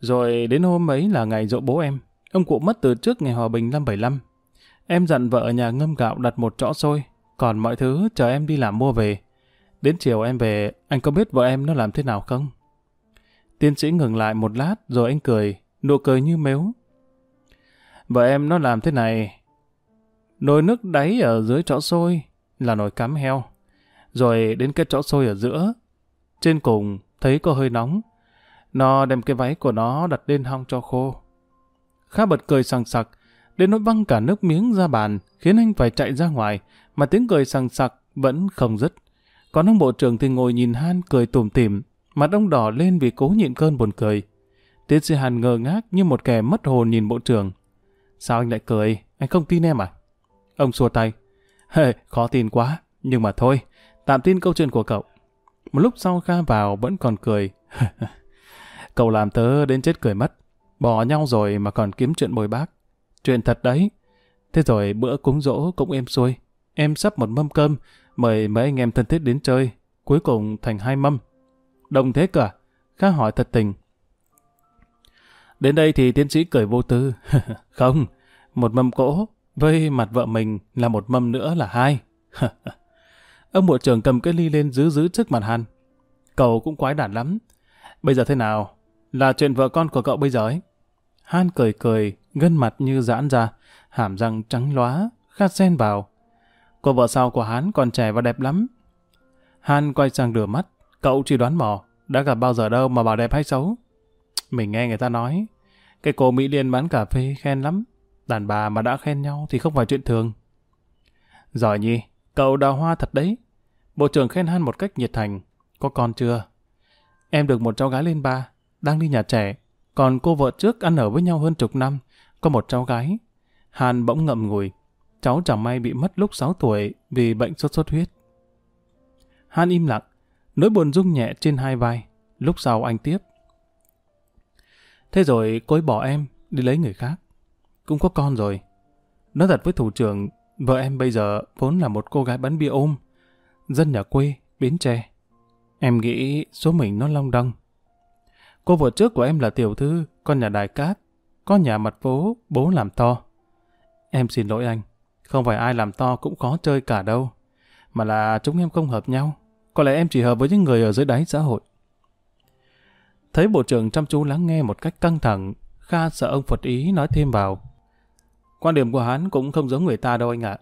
Rồi đến hôm ấy là ngày dỗ bố em. Ông cụ mất từ trước ngày hòa bình năm 75. Em dặn vợ ở nhà ngâm gạo đặt một chõ xôi, còn mọi thứ chờ em đi làm mua về. Đến chiều em về, anh có biết vợ em nó làm thế nào không? Tiến sĩ ngừng lại một lát rồi anh cười, nụ cười như mếu. Vợ em nó làm thế này. Nồi nước đáy ở dưới chõ xôi là nồi cám heo. Rồi đến cái chõ xôi ở giữa trên cùng, thấy có hơi nóng. Nó đem cái váy của nó đặt lên hong cho khô. Khá bật cười sằng sặc, đến nỗi văng cả nước miếng ra bàn, khiến anh phải chạy ra ngoài, mà tiếng cười sằng sặc vẫn không dứt. Còn ông bộ trưởng thì ngồi nhìn Han cười tủm tỉm, mặt ông đỏ lên vì cố nhịn cơn buồn cười. Tiến sĩ Hàn ngơ ngác như một kẻ mất hồn nhìn bộ trưởng. Sao anh lại cười? Anh không tin em à? Ông xua tay. Hề, khó tin quá. Nhưng mà thôi, tạm tin câu chuyện của cậu. Một lúc sau Kha vào vẫn còn cười. Cậu làm tớ đến chết cười mất. Bỏ nhau rồi mà còn kiếm chuyện bồi bác. Chuyện thật đấy. Thế rồi bữa cúng dỗ cũng êm xuôi. Em sắp một mâm cơm, mời mấy anh em thân thiết đến chơi. Cuối cùng thành hai mâm. Đồng thế cả. À? Kha hỏi thật tình. Đến đây thì tiến sĩ cười vô tư. không, một mâm cỗ, với mặt vợ mình là một mâm nữa là hai. Ông bộ trưởng cầm cái ly lên giữ giữ trước mặt hắn. Cậu cũng quái đản lắm. Bây giờ thế nào? Là chuyện vợ con của cậu bây giờ ấy. Han cười cười, gân mặt như giãn ra, hàm răng trắng lóa, khát sen vào. Cô vợ sau của hắn còn trẻ và đẹp lắm. Han quay sang rửa mắt, cậu chỉ đoán mò, đã gặp bao giờ đâu mà bảo đẹp hay xấu. Mình nghe người ta nói, cái cô Mỹ Liên bán cà phê khen lắm, đàn bà mà đã khen nhau thì không phải chuyện thường. Giỏi nhỉ, cậu đào hoa thật đấy. Bộ trưởng khen Han một cách nhiệt thành, có con chưa? Em được một cháu gái lên ba, đang đi nhà trẻ, còn cô vợ trước ăn ở với nhau hơn chục năm, có một cháu gái. Hàn bỗng ngậm ngùi, cháu chẳng may bị mất lúc 6 tuổi vì bệnh sốt xuất huyết. Han im lặng, nỗi buồn rung nhẹ trên hai vai, lúc sau anh tiếp. Thế rồi cô ấy bỏ em, đi lấy người khác. Cũng có con rồi. Nói thật với thủ trưởng, vợ em bây giờ vốn là một cô gái bán bia ôm, dân nhà quê, Bến Tre. Em nghĩ số mình nó long đong. Cô vợ trước của em là tiểu thư, con nhà đài cát, con nhà mặt phố, bố làm to. Em xin lỗi anh, không phải ai làm to cũng khó chơi cả đâu, mà là chúng em không hợp nhau. Có lẽ em chỉ hợp với những người ở dưới đáy xã hội. Thấy bộ trưởng chăm chú lắng nghe một cách căng thẳng, Kha sợ ông Phật ý nói thêm vào. Quan điểm của hắn cũng không giống người ta đâu anh ạ.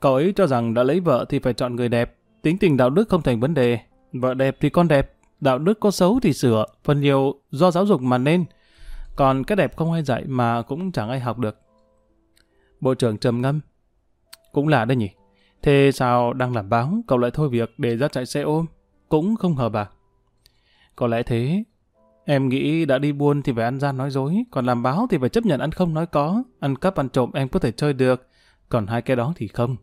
Cậu ấy cho rằng đã lấy vợ thì phải chọn người đẹp, tính tình đạo đức không thành vấn đề. Vợ đẹp thì con đẹp, đạo đức có xấu thì sửa, phần nhiều do giáo dục mà nên. Còn cái đẹp không ai dạy mà cũng chẳng ai học được. Bộ trưởng trầm ngâm. Cũng lạ đấy nhỉ. Thế sao đang làm báo, cậu lại thôi việc để ra chạy xe ôm? Cũng không hợp à? Có lẽ thế. Em nghĩ đã đi buôn thì phải ăn gian nói dối, còn làm báo thì phải chấp nhận ăn không nói có. Ăn cắp ăn trộm em có thể chơi được, còn hai cái đó thì không.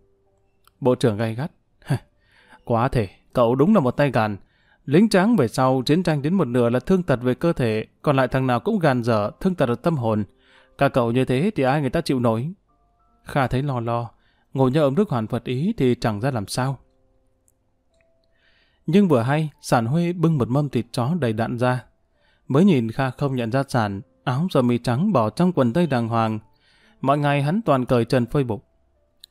Bộ trưởng gay gắt. Quá thể, cậu đúng là một tay gàn. Lính trắng về sau, chiến tranh đến một nửa là thương tật về cơ thể, còn lại thằng nào cũng gàn dở, thương tật ở tâm hồn. Cả cậu như thế thì ai người ta chịu nổi. Kha thấy lo lo, ngồi nhớ ông Đức Hoàn Phật ý thì chẳng ra làm sao. Nhưng vừa hay, sản Huê bưng một mâm thịt chó đầy đạn ra. Mới nhìn Kha không nhận ra sản, áo sơ mi trắng bỏ trong quần tây đàng hoàng. Mọi ngày hắn toàn cởi trần phơi bụng.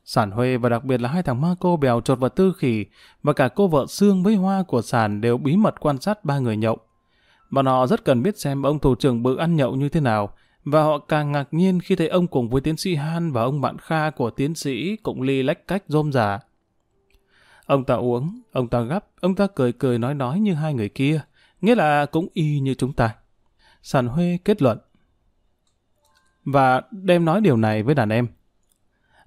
Sản Huê và đặc biệt là hai thằng ma cô bèo trột và tư khỉ và cả cô vợ xương với hoa của sản đều bí mật quan sát ba người nhậu. Bọn họ rất cần biết xem ông thủ trưởng bự ăn nhậu như thế nào và họ càng ngạc nhiên khi thấy ông cùng với tiến sĩ Han và ông bạn Kha của tiến sĩ cũng ly lách cách rôm giả. Ông ta uống, ông ta gấp, ông ta cười cười nói nói như hai người kia, nghĩa là cũng y như chúng ta. Sản Huê kết luận. Và đem nói điều này với đàn em.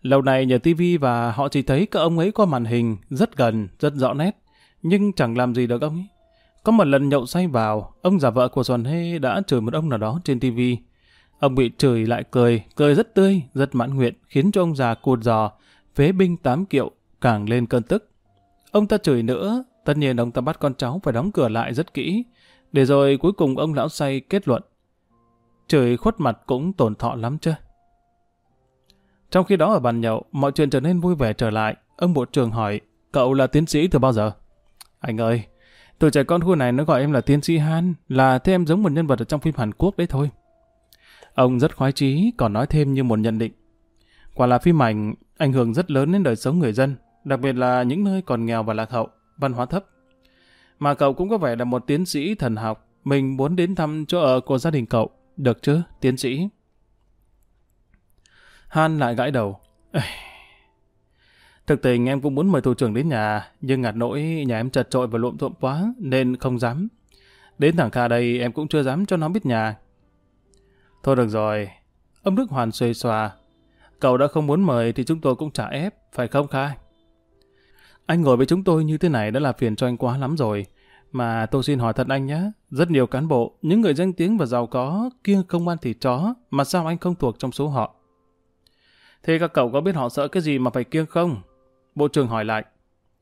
Lâu này nhờ tivi và họ chỉ thấy các ông ấy qua màn hình rất gần, rất rõ nét, nhưng chẳng làm gì được ông ấy. Có một lần nhậu say vào, ông già vợ của Giòn Hê đã chửi một ông nào đó trên tivi. Ông bị chửi lại cười, cười rất tươi, rất mãn nguyện, khiến cho ông già cụt giò, phế binh tám kiệu, càng lên cơn tức. Ông ta chửi nữa, tất nhiên ông ta bắt con cháu phải đóng cửa lại rất kỹ, để rồi cuối cùng ông lão say kết luận. trời khuất mặt cũng tổn thọ lắm chứ. Trong khi đó ở bàn nhậu, mọi chuyện trở nên vui vẻ trở lại. Ông bộ trưởng hỏi, cậu là tiến sĩ từ bao giờ? Anh ơi, từ trẻ con khu này nó gọi em là tiến sĩ Han, là thế em giống một nhân vật ở trong phim Hàn Quốc đấy thôi. Ông rất khoái chí, còn nói thêm như một nhận định. Quả là phim ảnh ảnh hưởng rất lớn đến đời sống người dân, đặc biệt là những nơi còn nghèo và lạc hậu, văn hóa thấp. Mà cậu cũng có vẻ là một tiến sĩ thần học, mình muốn đến thăm chỗ ở của gia đình cậu, được chứ, tiến sĩ? Han lại gãi đầu. Thực tình em cũng muốn mời thủ trưởng đến nhà, nhưng ngặt nỗi nhà em chật trội và lộn xộn quá, nên không dám. Đến thẳng Kha đây em cũng chưa dám cho nó biết nhà. Thôi được rồi, ông Đức Hoàn xuề xòa. Cậu đã không muốn mời thì chúng tôi cũng trả ép, phải không Kha? Anh ngồi với chúng tôi như thế này đã là phiền cho anh quá lắm rồi. Mà tôi xin hỏi thật anh nhé, rất nhiều cán bộ, những người danh tiếng và giàu có, kia công an thì chó, mà sao anh không thuộc trong số họ? Thế các cậu có biết họ sợ cái gì mà phải kiêng không? Bộ trưởng hỏi lại.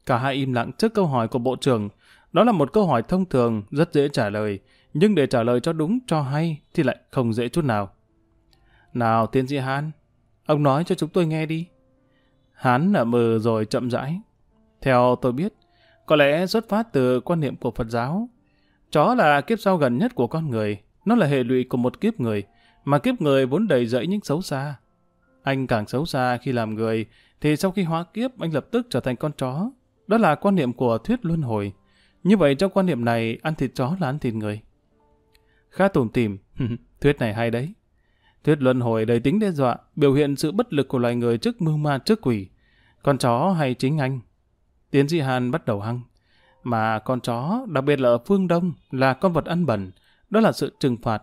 Cả hai im lặng trước câu hỏi của bộ trưởng. Đó là một câu hỏi thông thường, rất dễ trả lời. Nhưng để trả lời cho đúng, cho hay thì lại không dễ chút nào. Nào, tiến sĩ Hán, Ông nói cho chúng tôi nghe đi. Hán nở mờ rồi chậm rãi. Theo tôi biết, có lẽ xuất phát từ quan niệm của Phật giáo. Chó là kiếp sau gần nhất của con người. Nó là hệ lụy của một kiếp người, mà kiếp người vốn đầy dẫy những xấu xa. Anh càng xấu xa khi làm người, thì sau khi hóa kiếp anh lập tức trở thành con chó. Đó là quan niệm của thuyết luân hồi. Như vậy trong quan niệm này, ăn thịt chó là ăn thịt người. Khá tủm tìm, thuyết này hay đấy. Thuyết luân hồi đầy tính đe dọa, biểu hiện sự bất lực của loài người trước mưu ma trước quỷ. Con chó hay chính anh? Tiến sĩ Hàn bắt đầu hăng. Mà con chó, đặc biệt là ở phương Đông, là con vật ăn bẩn. Đó là sự trừng phạt.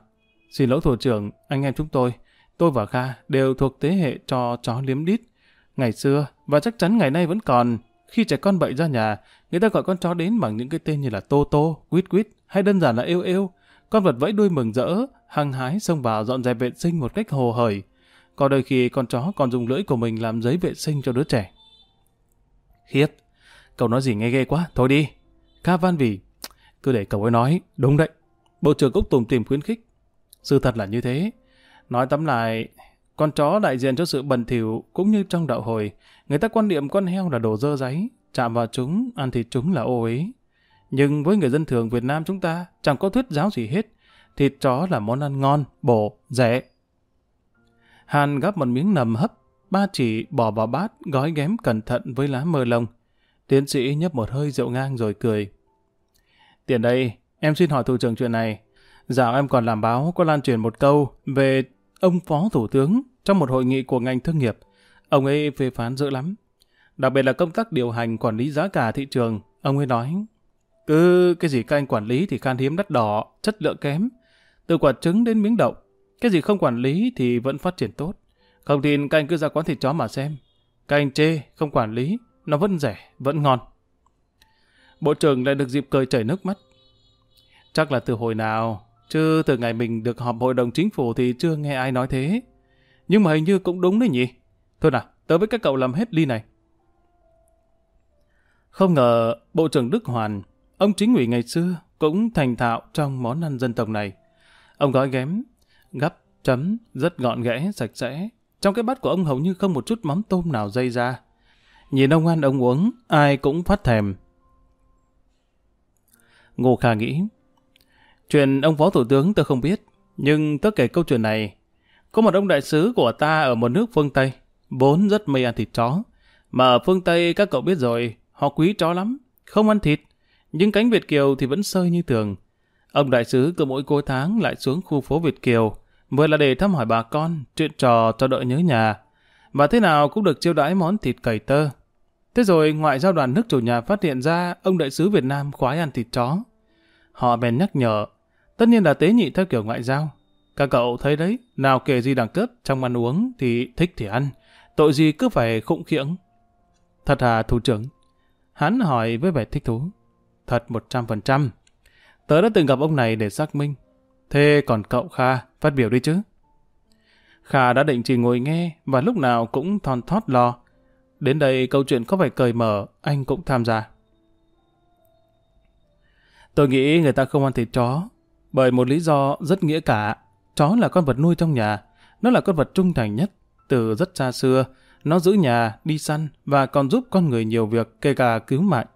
Xin lỗi thủ trưởng, anh em chúng tôi, tôi và Kha đều thuộc thế hệ cho chó liếm đít. Ngày xưa, và chắc chắn ngày nay vẫn còn, khi trẻ con bậy ra nhà, người ta gọi con chó đến bằng những cái tên như là Tô Tô, Quýt Quýt, hay đơn giản là Yêu Yêu. Con vật vẫy đuôi mừng rỡ, hăng hái xông vào dọn dẹp vệ sinh một cách hồ hởi. Có đôi khi con chó còn dùng lưỡi của mình làm giấy vệ sinh cho đứa trẻ. Khiếp, cậu nói gì nghe ghê quá, thôi đi. Ca van vì, cứ để cậu ấy nói, đúng đấy. Bộ trưởng Cúc tùng tìm khuyến khích. Sự thật là như thế. Nói tóm lại, con chó đại diện cho sự bẩn thỉu cũng như trong đạo hồi, người ta quan niệm con heo là đồ dơ giấy, chạm vào chúng, ăn thịt chúng là ô uế. Nhưng với người dân thường Việt Nam chúng ta chẳng có thuyết giáo gì hết. Thịt chó là món ăn ngon, bổ, rẻ. Hàn gắp một miếng nầm hấp, ba chỉ bỏ vào bát, gói ghém cẩn thận với lá mơ lông. Tiến sĩ nhấp một hơi rượu ngang rồi cười. Tiền đây, em xin hỏi thủ trưởng chuyện này. Dạo em còn làm báo có lan truyền một câu về ông phó thủ tướng trong một hội nghị của ngành thương nghiệp. Ông ấy phê phán dữ lắm. Đặc biệt là công tác điều hành quản lý giá cả thị trường. Ông ấy nói, cứ cái gì các anh quản lý thì khan hiếm đắt đỏ, chất lượng kém. Từ quả trứng đến miếng đậu. Cái gì không quản lý thì vẫn phát triển tốt. Không tin các anh cứ ra quán thịt chó mà xem. Các anh chê, không quản lý, nó vẫn rẻ, vẫn ngon. Bộ trưởng lại được dịp cười chảy nước mắt. Chắc là từ hồi nào, chứ từ ngày mình được họp hội đồng chính phủ thì chưa nghe ai nói thế. Nhưng mà hình như cũng đúng đấy nhỉ. Thôi nào, tớ với các cậu làm hết ly này. Không ngờ Bộ trưởng Đức Hoàn, ông chính ủy ngày xưa cũng thành thạo trong món ăn dân tộc này. Ông gói ghém, gắp, chấm, rất gọn ghẽ, sạch sẽ. Trong cái bát của ông hầu như không một chút mắm tôm nào dây ra. Nhìn ông ăn ông uống, ai cũng phát thèm. Ngô Kha nghĩ, chuyện ông phó thủ tướng tôi không biết, nhưng tất kể câu chuyện này, có một ông đại sứ của ta ở một nước phương Tây, vốn rất mê ăn thịt chó. Mà ở phương Tây các cậu biết rồi, họ quý chó lắm, không ăn thịt, nhưng cánh Việt Kiều thì vẫn sơi như thường. Ông đại sứ cứ mỗi cuối tháng lại xuống khu phố Việt Kiều, vừa là để thăm hỏi bà con, chuyện trò cho đợi nhớ nhà. Và thế nào cũng được chiêu đãi món thịt cầy tơ. Thế rồi ngoại giao đoàn nước chủ nhà phát hiện ra ông đại sứ Việt Nam khoái ăn thịt chó. Họ bèn nhắc nhở, tất nhiên là tế nhị theo kiểu ngoại giao. Các cậu thấy đấy, nào kể gì đẳng cấp trong ăn uống thì thích thì ăn, tội gì cứ phải khụng khiễng. Thật à thủ trưởng? Hắn hỏi với vẻ thích thú. Thật một trăm phần trăm. Tớ đã từng gặp ông này để xác minh. Thế còn cậu Kha, phát biểu đi chứ? Kha đã định chỉ ngồi nghe và lúc nào cũng thon thót lo. Đến đây câu chuyện có phải cởi mở, anh cũng tham gia. Tôi nghĩ người ta không ăn thịt chó, bởi một lý do rất nghĩa cả. Chó là con vật nuôi trong nhà, nó là con vật trung thành nhất. Từ rất xa xưa, nó giữ nhà, đi săn và còn giúp con người nhiều việc, kể cả cứu mạng.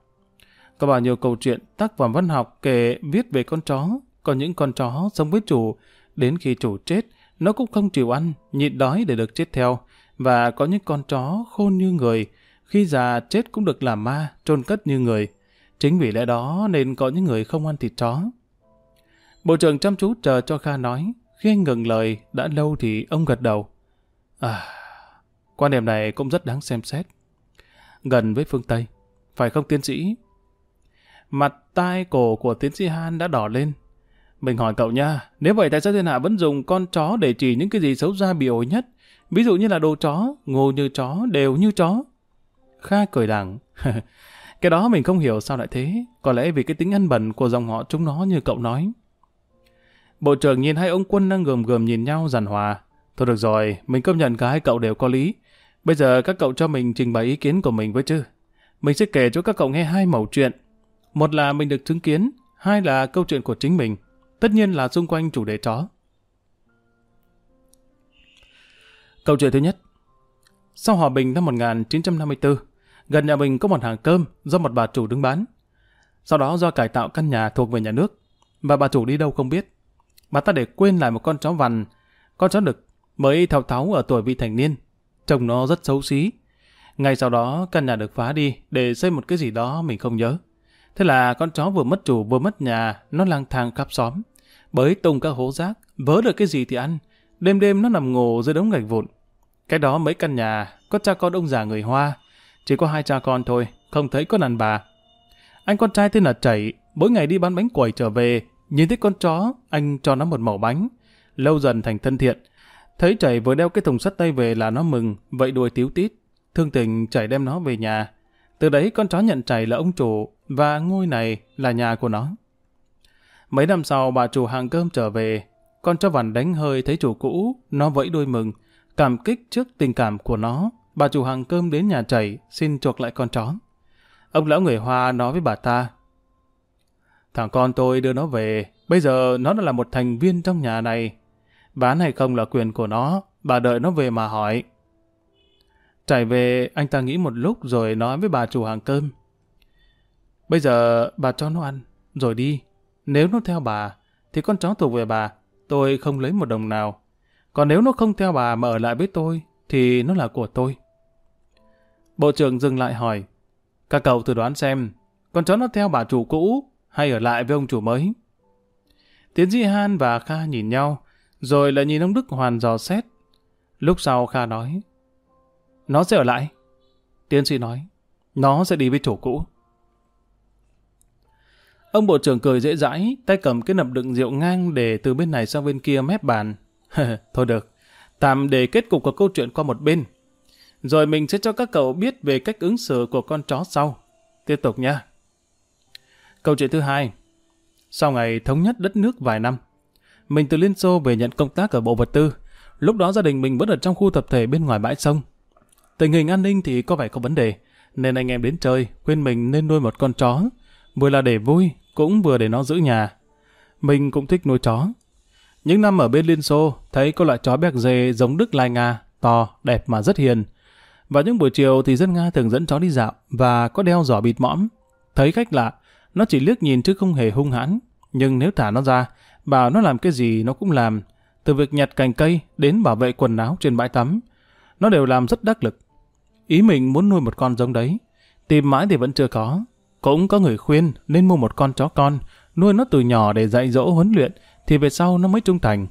Có bao nhiêu câu chuyện tác phẩm văn học kể viết về con chó, còn những con chó sống với chủ, đến khi chủ chết, nó cũng không chịu ăn, nhịn đói để được chết theo. Và có những con chó khôn như người, khi già chết cũng được làm ma, trôn cất như người. Chính vì lẽ đó nên có những người không ăn thịt chó. Bộ trưởng chăm chú chờ cho Kha nói, khi anh ngừng lời, đã lâu thì ông gật đầu. À, quan điểm này cũng rất đáng xem xét. Gần với phương Tây, phải không tiến sĩ? Mặt tai cổ của tiến sĩ Han đã đỏ lên. Mình hỏi cậu nha, nếu vậy tại sao thiên hạ vẫn dùng con chó để chỉ những cái gì xấu xa bị ổi nhất? Ví dụ như là đồ chó, ngô như chó, đều như chó. Kha cười đằng. cái đó mình không hiểu sao lại thế. Có lẽ vì cái tính ăn bẩn của dòng họ chúng nó như cậu nói. Bộ trưởng nhìn hai ông quân đang gườm gườm nhìn nhau giàn hòa. Thôi được rồi, mình công nhận cả hai cậu đều có lý. Bây giờ các cậu cho mình trình bày ý kiến của mình với chứ. Mình sẽ kể cho các cậu nghe hai mẩu chuyện. Một là mình được chứng kiến, hai là câu chuyện của chính mình. Tất nhiên là xung quanh chủ đề chó. Câu chuyện thứ nhất. Sau hòa bình năm 1954, gần nhà mình có một hàng cơm do một bà chủ đứng bán. Sau đó do cải tạo căn nhà thuộc về nhà nước, và bà chủ đi đâu không biết. Bà ta để quên lại một con chó vằn, con chó đực mới thao tháo ở tuổi vị thành niên. Trông nó rất xấu xí. Ngay sau đó căn nhà được phá đi để xây một cái gì đó mình không nhớ. Thế là con chó vừa mất chủ vừa mất nhà, nó lang thang khắp xóm. Bới tung các hố rác, vớ được cái gì thì ăn. Đêm đêm nó nằm ngủ dưới đống gạch vụn. Cái đó mấy căn nhà, có cha con ông già người Hoa. Chỉ có hai cha con thôi, không thấy có đàn bà. Anh con trai tên là Chảy, mỗi ngày đi bán bánh quẩy trở về, nhìn thấy con chó, anh cho nó một mẩu bánh. Lâu dần thành thân thiện. Thấy Chảy vừa đeo cái thùng sắt tay về là nó mừng, vậy đuổi tiếu tít. Thương tình Chảy đem nó về nhà. Từ đấy con chó nhận Chảy là ông chủ, và ngôi này là nhà của nó. Mấy năm sau bà chủ hàng cơm trở về, con chó vằn đánh hơi thấy chủ cũ, nó vẫy đuôi mừng, cảm kích trước tình cảm của nó. Bà chủ hàng cơm đến nhà chảy, xin chuộc lại con chó. Ông lão người Hoa nói với bà ta, Thằng con tôi đưa nó về, bây giờ nó đã là một thành viên trong nhà này. Bán hay không là quyền của nó, bà đợi nó về mà hỏi. Trải về, anh ta nghĩ một lúc rồi nói với bà chủ hàng cơm. Bây giờ bà cho nó ăn, rồi đi. Nếu nó theo bà, thì con chó thuộc về bà, tôi không lấy một đồng nào. Còn nếu nó không theo bà mà ở lại với tôi, thì nó là của tôi. Bộ trưởng dừng lại hỏi, các cậu thử đoán xem, con chó nó theo bà chủ cũ hay ở lại với ông chủ mới? Tiến sĩ Han và Kha nhìn nhau, rồi lại nhìn ông Đức Hoàn dò xét. Lúc sau Kha nói, nó sẽ ở lại. Tiến sĩ nói, nó sẽ đi với chủ cũ. Ông bộ trưởng cười dễ dãi, tay cầm cái nập đựng rượu ngang để từ bên này sang bên kia mép bàn. Thôi được, tạm để kết cục của câu chuyện qua một bên. Rồi mình sẽ cho các cậu biết về cách ứng xử của con chó sau. Tiếp tục nha. Câu chuyện thứ hai. Sau ngày thống nhất đất nước vài năm, mình từ Liên Xô về nhận công tác ở Bộ Vật tư. Lúc đó gia đình mình vẫn ở trong khu tập thể bên ngoài bãi sông. Tình hình an ninh thì có vẻ có vấn đề, nên anh em đến chơi, khuyên mình nên nuôi một con chó. Vừa là để vui, cũng vừa để nó giữ nhà. Mình cũng thích nuôi chó. Những năm ở bên Liên Xô, thấy có loại chó béc dê giống Đức Lai Nga, to, đẹp mà rất hiền. Và những buổi chiều thì dân Nga thường dẫn chó đi dạo và có đeo giỏ bịt mõm. Thấy khách lạ, nó chỉ liếc nhìn chứ không hề hung hãn. Nhưng nếu thả nó ra, bảo nó làm cái gì nó cũng làm. Từ việc nhặt cành cây đến bảo vệ quần áo trên bãi tắm. Nó đều làm rất đắc lực. Ý mình muốn nuôi một con giống đấy. Tìm mãi thì vẫn chưa có. Cũng có người khuyên nên mua một con chó con, nuôi nó từ nhỏ để dạy dỗ huấn luyện, thì về sau nó mới trung thành.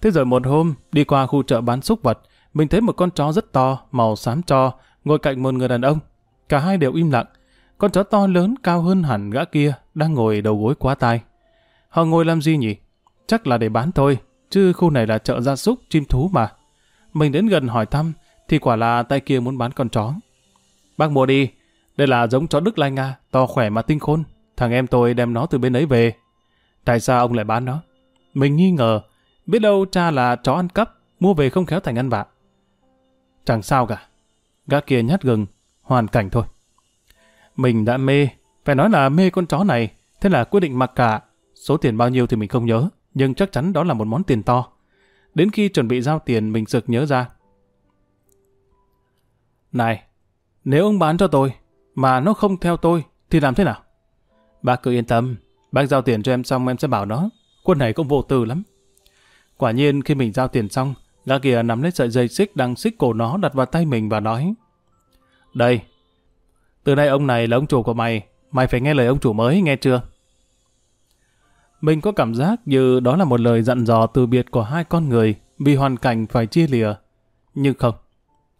Thế rồi một hôm, đi qua khu chợ bán súc vật, mình thấy một con chó rất to, màu xám cho, ngồi cạnh một người đàn ông. Cả hai đều im lặng. Con chó to lớn cao hơn hẳn gã kia, đang ngồi đầu gối quá tai. Họ ngồi làm gì nhỉ? Chắc là để bán thôi, chứ khu này là chợ gia súc, chim thú mà. Mình đến gần hỏi thăm, thì quả là tay kia muốn bán con chó. Bác mua đi, đây là giống chó Đức Lai Nga, to khỏe mà tinh khôn. Thằng em tôi đem nó từ bên ấy về. Tại sao ông lại bán nó? Mình nghi ngờ, biết đâu cha là chó ăn cắp, mua về không khéo thành ăn vạ. Chẳng sao cả. Gã kia nhát gừng, hoàn cảnh thôi. Mình đã mê, phải nói là mê con chó này, thế là quyết định mặc cả. Số tiền bao nhiêu thì mình không nhớ, nhưng chắc chắn đó là một món tiền to. Đến khi chuẩn bị giao tiền mình sực nhớ ra. Này, nếu ông bán cho tôi, mà nó không theo tôi, thì làm thế nào? Bà cứ yên tâm, bác giao tiền cho em xong em sẽ bảo nó, quân này cũng vô tư lắm. Quả nhiên khi mình giao tiền xong, gã kia nắm lấy sợi dây xích đang xích cổ nó đặt vào tay mình và nói Đây, từ nay ông này là ông chủ của mày, mày phải nghe lời ông chủ mới, nghe chưa? Mình có cảm giác như đó là một lời dặn dò từ biệt của hai con người vì hoàn cảnh phải chia lìa. Nhưng không,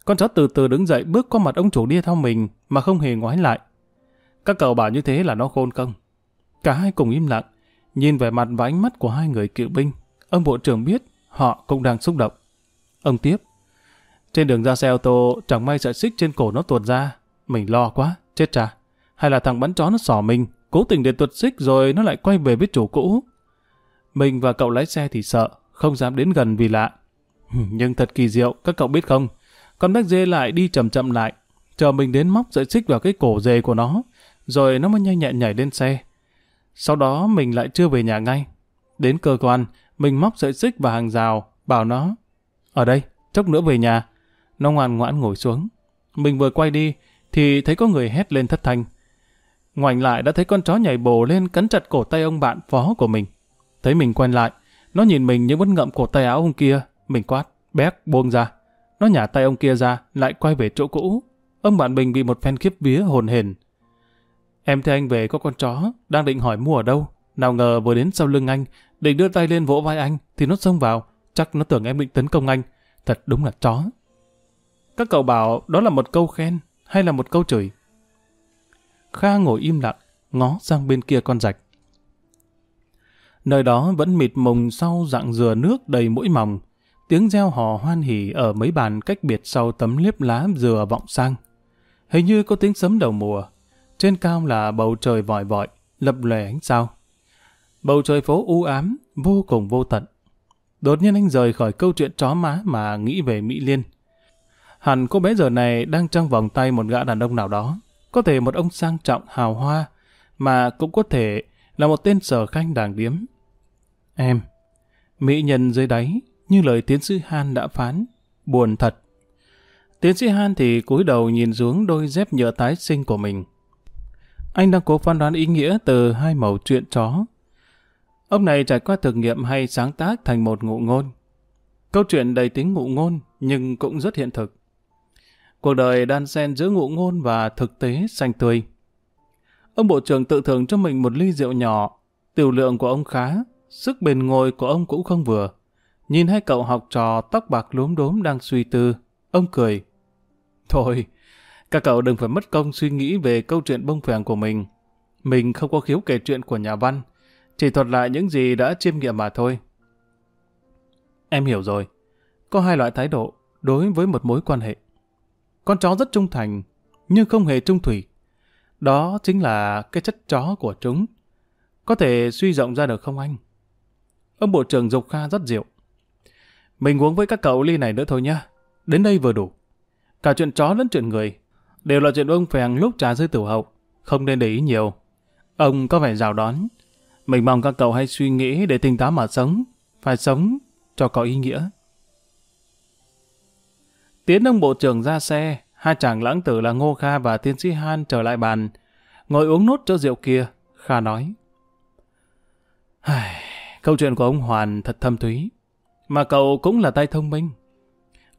con chó từ từ đứng dậy bước qua mặt ông chủ đi theo mình mà không hề ngoái lại. Các cậu bảo như thế là nó khôn không? Cả hai cùng im lặng, nhìn vẻ mặt và ánh mắt của hai người cựu binh. Ông bộ trưởng biết họ cũng đang xúc động. Ông tiếp. Trên đường ra xe ô tô, chẳng may sợi xích trên cổ nó tuột ra. Mình lo quá, chết cha. Hay là thằng bắn chó nó sỏ mình, cố tình để tuột xích rồi nó lại quay về với chủ cũ. Mình và cậu lái xe thì sợ, không dám đến gần vì lạ. Nhưng thật kỳ diệu, các cậu biết không? Con béc dê lại đi chậm chậm lại, chờ mình đến móc sợi xích vào cái cổ dê của nó, rồi nó mới nhanh nhẹn nhảy lên xe. Sau đó mình lại chưa về nhà ngay. Đến cơ quan, mình móc sợi xích và hàng rào, bảo nó, ở đây, chốc nữa về nhà. Nó ngoan ngoãn ngồi xuống. Mình vừa quay đi, thì thấy có người hét lên thất thanh. Ngoảnh lại đã thấy con chó nhảy bổ lên cắn chặt cổ tay ông bạn phó của mình. Thấy mình quen lại, nó nhìn mình nhưng vẫn ngậm cổ tay áo ông kia. Mình quát, béc, buông ra. Nó nhả tay ông kia ra, lại quay về chỗ cũ. Ông bạn mình bị một phen khiếp vía hồn hển. Em thấy anh về có con chó, đang định hỏi mua ở đâu. Nào ngờ vừa đến sau lưng anh, định đưa tay lên vỗ vai anh, thì nó xông vào. Chắc nó tưởng em định tấn công anh. Thật đúng là chó. Các cậu bảo đó là một câu khen hay là một câu chửi. Kha ngồi im lặng, ngó sang bên kia con rạch. Nơi đó vẫn mịt mùng sau dạng dừa nước đầy mũi mỏng, tiếng reo hò hoan hỉ ở mấy bàn cách biệt sau tấm liếp lá dừa vọng sang. Hình như có tiếng sấm đầu mùa, trên cao là bầu trời vòi vọi, lập lòe ánh sao. Bầu trời phố u ám, vô cùng vô tận. Đột nhiên anh rời khỏi câu chuyện chó má mà nghĩ về Mỹ Liên. Hẳn cô bé giờ này đang trong vòng tay một gã đàn ông nào đó. Có thể một ông sang trọng hào hoa, mà cũng có thể là một tên sở khanh đàng điếm. Em, mỹ nhân dưới đáy, như lời tiến sĩ Han đã phán, buồn thật. Tiến sĩ Han thì cúi đầu nhìn xuống đôi dép nhựa tái sinh của mình. Anh đang cố phán đoán ý nghĩa từ hai màu chuyện chó. Ông này trải qua thực nghiệm hay sáng tác thành một ngụ ngôn. Câu chuyện đầy tính ngụ ngôn nhưng cũng rất hiện thực. Cuộc đời đan xen giữa ngụ ngôn và thực tế xanh tươi. Ông bộ trưởng tự thưởng cho mình một ly rượu nhỏ. Tiểu lượng của ông khá, sức bền ngồi của ông cũng không vừa. Nhìn hai cậu học trò tóc bạc lốm đốm đang suy tư, ông cười. Thôi, các cậu đừng phải mất công suy nghĩ về câu chuyện bông phèng của mình. Mình không có khiếu kể chuyện của nhà văn, chỉ thuật lại những gì đã chiêm nghiệm mà thôi. Em hiểu rồi. Có hai loại thái độ đối với một mối quan hệ. Con chó rất trung thành, nhưng không hề trung thủy. Đó chính là cái chất chó của chúng. Có thể suy rộng ra được không anh? Ông bộ trưởng Dục Kha rất rượu. Mình uống với các cậu ly này nữa thôi nhá. Đến đây vừa đủ. Cả chuyện chó lẫn chuyện người. Đều là chuyện ông phèn lúc trà dưới tiểu hậu. Không nên để ý nhiều. Ông có vẻ rào đón. Mình mong các cậu hãy suy nghĩ để tinh táo mà sống. Phải sống cho có ý nghĩa. Tiến ông bộ trưởng ra xe, hai chàng lãng tử là Ngô Kha và tiến sĩ Han trở lại bàn, ngồi uống nốt cho rượu kia. Kha nói, Câu chuyện của ông Hoàn thật thâm thúy, mà cậu cũng là tay thông minh.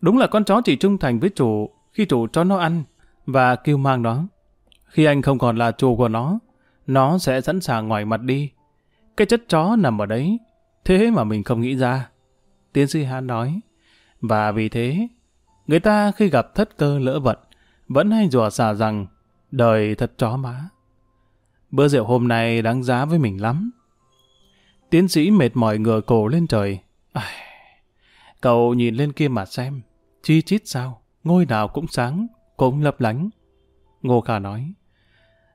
Đúng là con chó chỉ trung thành với chủ khi chủ cho nó ăn và kêu mang nó. Khi anh không còn là chủ của nó, nó sẽ sẵn sàng ngoài mặt đi. Cái chất chó nằm ở đấy, thế mà mình không nghĩ ra. Tiến sĩ Han nói, và vì thế Người ta khi gặp thất cơ lỡ vận, vẫn hay rủa xả rằng đời thật chó má. Bữa rượu hôm nay đáng giá với mình lắm. Tiến sĩ mệt mỏi ngửa cổ lên trời. Ai... cậu nhìn lên kia mà xem. Chi chít sao? Ngôi nào cũng sáng, cũng lấp lánh. Ngô Khả nói.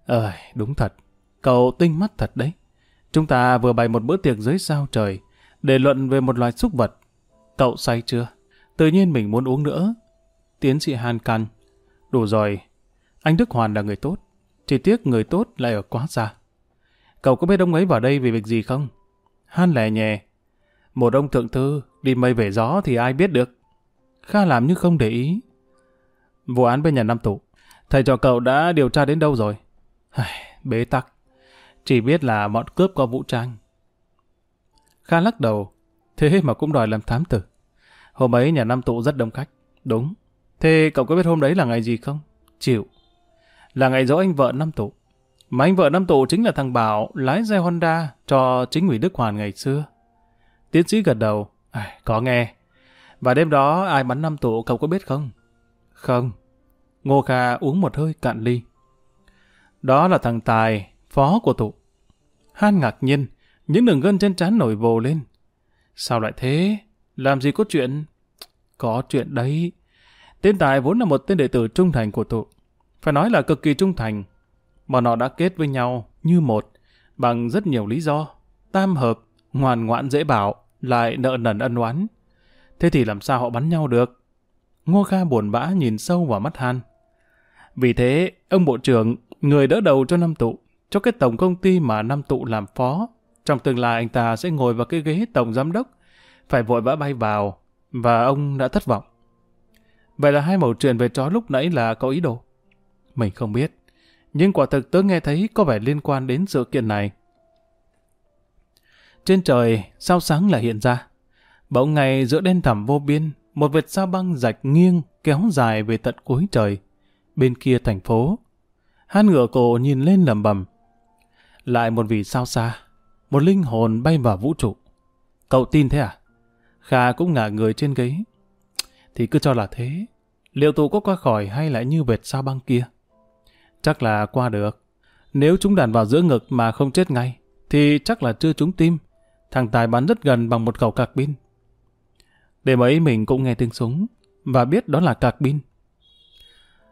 Ờ, đúng thật. Cậu tinh mắt thật đấy. Chúng ta vừa bày một bữa tiệc dưới sao trời để luận về một loài súc vật. Cậu say chưa? Tự nhiên mình muốn uống nữa. Tiến sĩ Han can. Đủ rồi. Anh Đức Hoàn là người tốt. Chỉ tiếc người tốt lại ở quá xa. Cậu có biết ông ấy vào đây vì việc gì không? Han lè nhẹ. Một ông thượng thư đi mây về gió thì ai biết được. Kha làm như không để ý. Vụ án bên nhà Nam Tụ. Thầy cho cậu đã điều tra đến đâu rồi? Bế tắc. Chỉ biết là bọn cướp có vũ trang. Kha lắc đầu. Thế mà cũng đòi làm thám tử. Hôm ấy nhà Nam Tụ rất đông khách. Đúng. Thế cậu có biết hôm đấy là ngày gì không? Chịu. Là ngày dỗ anh vợ Nam Tụ. Mà anh vợ Nam Tụ chính là thằng Bảo lái xe Honda cho chính ủy Đức Hoàn ngày xưa. Tiến sĩ gật đầu. À, có nghe. Và đêm đó ai bắn Nam Tụ cậu có biết không? Không. Ngô Kha uống một hơi cạn ly. Đó là thằng Tài, phó của Tụ. Han ngạc nhiên, những đường gân trên trán nổi vồ lên. Sao lại thế? Làm gì có chuyện? Có chuyện đấy. Tên Tài vốn là một tên đệ tử trung thành của tụ. Phải nói là cực kỳ trung thành. Bọn họ đã kết với nhau như một, bằng rất nhiều lý do. Tam hợp, ngoan ngoãn dễ bảo, lại nợ nần ân oán. Thế thì làm sao họ bắn nhau được? Ngô Kha buồn bã nhìn sâu vào mắt Han. Vì thế, ông bộ trưởng, người đỡ đầu cho Nam tụ, cho cái tổng công ty mà Nam tụ làm phó, trong tương lai anh ta sẽ ngồi vào cái ghế tổng giám đốc, phải vội vã bay vào, và ông đã thất vọng. Vậy là hai mẩu chuyện về chó lúc nãy là có ý đồ. Mình không biết. Nhưng quả thực tớ nghe thấy có vẻ liên quan đến sự kiện này. Trên trời, sao sáng lại hiện ra. Bỗng ngày giữa đen thẳm vô biên, một vệt sao băng rạch nghiêng kéo dài về tận cuối trời. Bên kia thành phố. Han ngựa cổ nhìn lên lầm bầm. Lại một vì sao xa. Một linh hồn bay vào vũ trụ. Cậu tin thế à? Kha cũng ngả người trên ghế. Thì cứ cho là thế. Liệu tụ có qua khỏi hay lại như vệt sao băng kia? Chắc là qua được. Nếu chúng đàn vào giữa ngực mà không chết ngay, thì chắc là chưa trúng tim. Thằng Tài bắn rất gần bằng một khẩu cạc pin. Đêm ấy mình cũng nghe tiếng súng, và biết đó là cạc bin.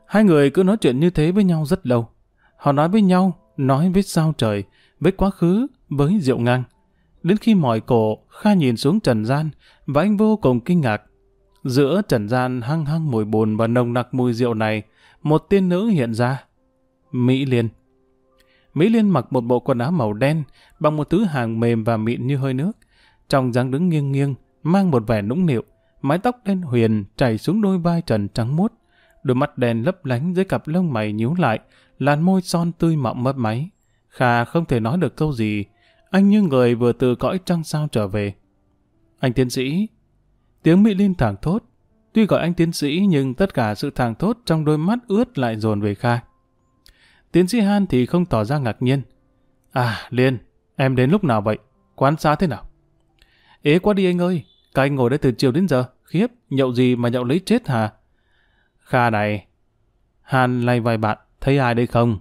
Hai người cứ nói chuyện như thế với nhau rất lâu. Họ nói với nhau, nói với sao trời, với quá khứ, với rượu ngang. Đến khi mỏi cổ, Kha nhìn xuống trần gian, và anh vô cùng kinh ngạc. Giữa trần gian hăng hăng mùi bồn và nồng nặc mùi rượu này, một tiên nữ hiện ra. Mỹ Liên. Mỹ Liên mặc một bộ quần áo màu đen, bằng một thứ hàng mềm và mịn như hơi nước. Trong dáng đứng nghiêng nghiêng, mang một vẻ nũng nịu, mái tóc đen huyền chảy xuống đôi vai trần trắng muốt, đôi mắt đen lấp lánh dưới cặp lông mày nhíu lại, làn môi son tươi mọng mấp máy. Kha không thể nói được câu gì, anh như người vừa từ cõi trăng sao trở về. Anh tiến sĩ, tiếng Mỹ linh thẳng thốt, tuy gọi anh tiến sĩ nhưng tất cả sự thẳng thốt trong đôi mắt ướt lại dồn về Kha. Tiến sĩ Han thì không tỏ ra ngạc nhiên. À, Liên, em đến lúc nào vậy? Quán xá thế nào? Ế quá đi anh ơi, các anh ngồi đây từ chiều đến giờ, khiếp, nhậu gì mà nhậu lấy chết hả? Kha này, Han lay vài bạn, thấy ai đây không?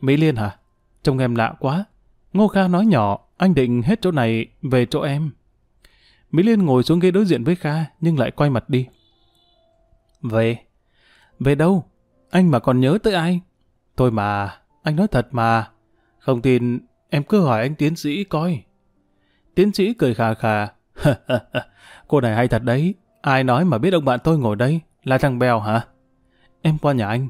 Mỹ Liên hả? Trông em lạ quá. Ngô Kha nói nhỏ, anh định hết chỗ này về chỗ em. Mỹ Liên ngồi xuống ghế đối diện với Kha, nhưng lại quay mặt đi. Về? Về đâu? Anh mà còn nhớ tới ai? Thôi mà, anh nói thật mà. Không tin, em cứ hỏi anh tiến sĩ coi. Tiến sĩ cười khà khà. Cô này hay thật đấy. Ai nói mà biết ông bạn tôi ngồi đây? Là thằng Bèo hả? Em qua nhà anh.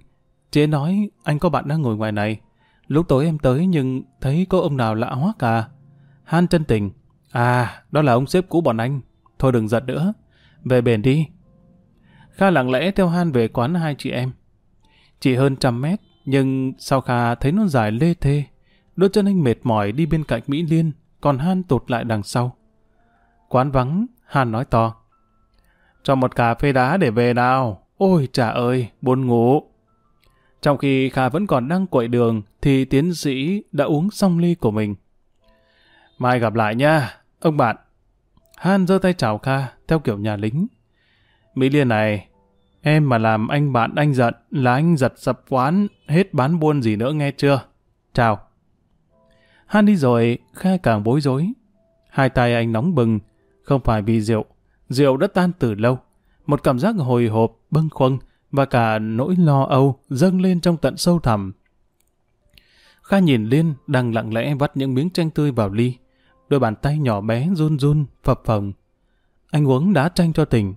Chế nói anh có bạn đang ngồi ngoài này. Lúc tối em tới nhưng thấy có ông nào lạ hoắc à. Han chân tình. À, đó là ông sếp cũ bọn anh. Thôi đừng giận nữa. Về bền đi. Kha lặng lẽ theo Han về quán hai chị em. Chỉ hơn trăm mét, nhưng sau Kha thấy nó dài lê thê. Đôi chân anh mệt mỏi đi bên cạnh Mỹ Liên, còn Han tụt lại đằng sau. Quán vắng, Han nói to. Cho một cà phê đá để về nào. Ôi trời ơi, buồn ngủ. Trong khi Kha vẫn còn đang quậy đường, thì tiến sĩ đã uống xong ly của mình. Mai gặp lại nha, ông bạn. Han giơ tay chào Kha, theo kiểu nhà lính. Mỹ Liên này, em mà làm anh bạn anh giận là anh giật sập quán, hết bán buôn gì nữa nghe chưa? Chào. Han đi rồi, Kha càng bối rối. Hai tay anh nóng bừng, không phải vì rượu. Rượu đã tan từ lâu. Một cảm giác hồi hộp, bâng khuâng và cả nỗi lo âu dâng lên trong tận sâu thẳm. Kha nhìn Liên đang lặng lẽ vắt những miếng chanh tươi vào ly. Đôi bàn tay nhỏ bé run run, phập phồng. Anh uống đá chanh cho tỉnh.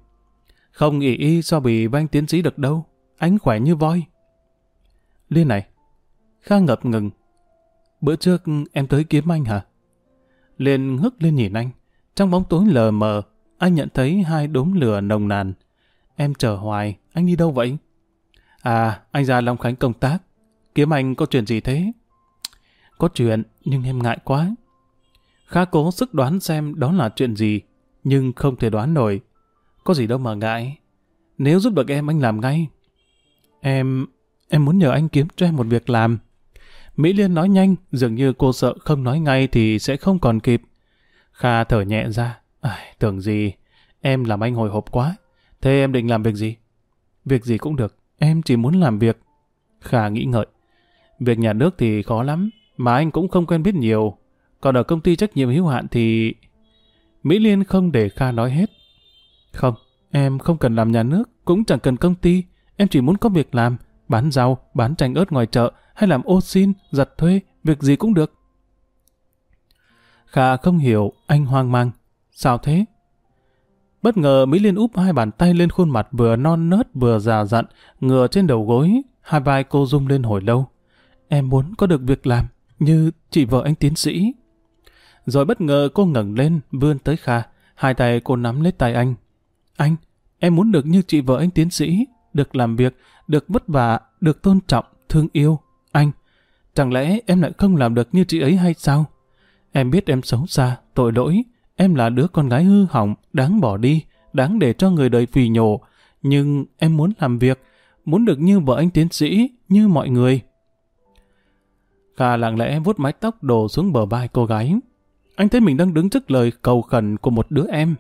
Không ỉ y so bì với anh tiến sĩ được đâu. Anh khỏe như voi. Liên này. Kha ngập ngừng. Bữa trước em tới kiếm anh hả? Liên ngước lên nhìn anh. Trong bóng tối lờ mờ, anh nhận thấy hai đốm lửa nồng nàn. Em chờ hoài, anh đi đâu vậy? À, anh ra Long Khánh công tác. Kiếm anh có chuyện gì thế? Có chuyện, nhưng em ngại quá. Khá cố sức đoán xem đó là chuyện gì, nhưng không thể đoán nổi. Có gì đâu mà ngại. Nếu giúp được em, anh làm ngay. Em... em muốn nhờ anh kiếm cho em một việc làm. Mỹ Liên nói nhanh, dường như cô sợ không nói ngay thì sẽ không còn kịp. Kha thở nhẹ ra. Ai, tưởng gì, em làm anh hồi hộp quá. Thế em định làm việc gì? Việc gì cũng được, em chỉ muốn làm việc. Kha nghĩ ngợi. Việc nhà nước thì khó lắm, mà anh cũng không quen biết nhiều. Còn ở công ty trách nhiệm hữu hạn thì... Mỹ Liên không để Kha nói hết. Không, em không cần làm nhà nước, cũng chẳng cần công ty. Em chỉ muốn có việc làm, bán rau, bán chanh ớt ngoài chợ, hay làm ô xin, giặt thuê, việc gì cũng được. Kha không hiểu, anh hoang mang. Sao thế? Bất ngờ Mỹ Liên úp hai bàn tay lên khuôn mặt vừa non nớt vừa già dặn, ngừa trên đầu gối, hai vai cô rung lên hồi lâu. Em muốn có được việc làm, như chị vợ anh tiến sĩ. Rồi bất ngờ cô ngẩng lên, vươn tới Kha, hai tay cô nắm lấy tay anh. Anh, Em muốn được như chị vợ anh tiến sĩ, được làm việc, được vất vả, được tôn trọng, thương yêu. Anh, chẳng lẽ em lại không làm được như chị ấy hay sao? Em biết em xấu xa, tội lỗi, em là đứa con gái hư hỏng, đáng bỏ đi, đáng để cho người đời phì nhổ. Nhưng em muốn làm việc, muốn được như vợ anh tiến sĩ, như mọi người. Kha lặng lẽ vuốt mái tóc đổ xuống bờ vai cô gái. Anh thấy mình đang đứng trước lời cầu khẩn của một đứa em.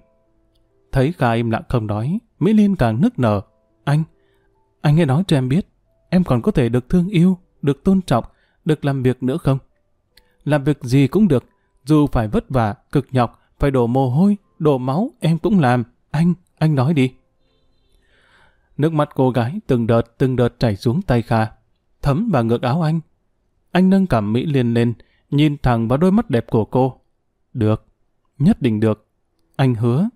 Thấy Kha im lặng không nói, Mỹ Liên càng nức nở. Anh, anh hãy nói cho em biết, em còn có thể được thương yêu, được tôn trọng, được làm việc nữa không? Làm việc gì cũng được, dù phải vất vả, cực nhọc, phải đổ mồ hôi, đổ máu, em cũng làm. Anh, anh nói đi. Nước mắt cô gái từng đợt từng đợt chảy xuống tay Kha, thấm vào ngực áo anh. Anh nâng cảm Mỹ Liên lên, nhìn thẳng vào đôi mắt đẹp của cô. Được, nhất định được. Anh hứa.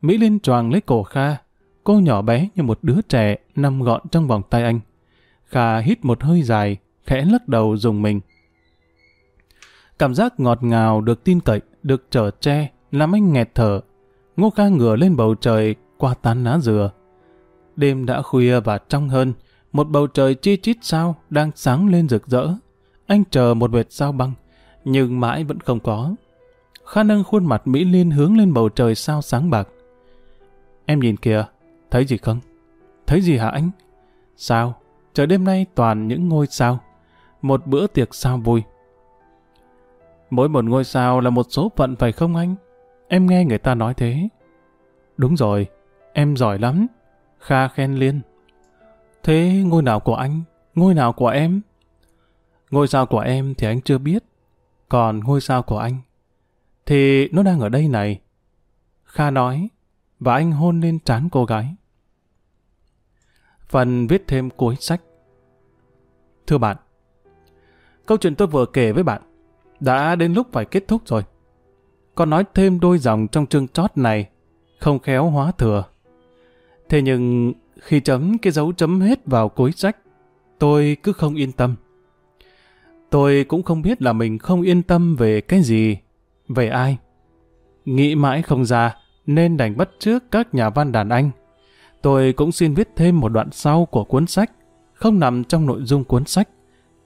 Mỹ Liên choàng lấy cổ Kha, cô nhỏ bé như một đứa trẻ nằm gọn trong vòng tay anh. Kha hít một hơi dài, khẽ lắc đầu dùng mình. Cảm giác ngọt ngào được tin cậy, được trở che, làm anh nghẹt thở. Ngô Kha ngửa lên bầu trời qua tán lá dừa. Đêm đã khuya và trong hơn, một bầu trời chi chít sao đang sáng lên rực rỡ. Anh chờ một vệt sao băng, nhưng mãi vẫn không có. Kha nâng khuôn mặt Mỹ Liên hướng lên bầu trời sao sáng bạc. Em nhìn kìa, thấy gì không? Thấy gì hả anh? Sao? Trời đêm nay toàn những ngôi sao. Một bữa tiệc sao vui. Mỗi một ngôi sao là một số phận phải không anh? Em nghe người ta nói thế. Đúng rồi, em giỏi lắm. Kha khen Liên. Thế ngôi nào của anh? Ngôi nào của em? Ngôi sao của em thì anh chưa biết. Còn ngôi sao của anh? Thì nó đang ở đây này. Kha nói, và anh hôn lên trán cô gái. Phần viết thêm cuối sách. Thưa bạn, câu chuyện tôi vừa kể với bạn đã đến lúc phải kết thúc rồi. Còn nói thêm đôi dòng trong chương chót này, không khéo hóa thừa. Thế nhưng khi chấm cái dấu chấm hết vào cuối sách, tôi cứ không yên tâm. Tôi cũng không biết là mình không yên tâm về cái gì, về ai. Nghĩ mãi không ra, nên đành bắt trước các nhà văn đàn anh. Tôi cũng xin viết thêm một đoạn sau của cuốn sách, không nằm trong nội dung cuốn sách,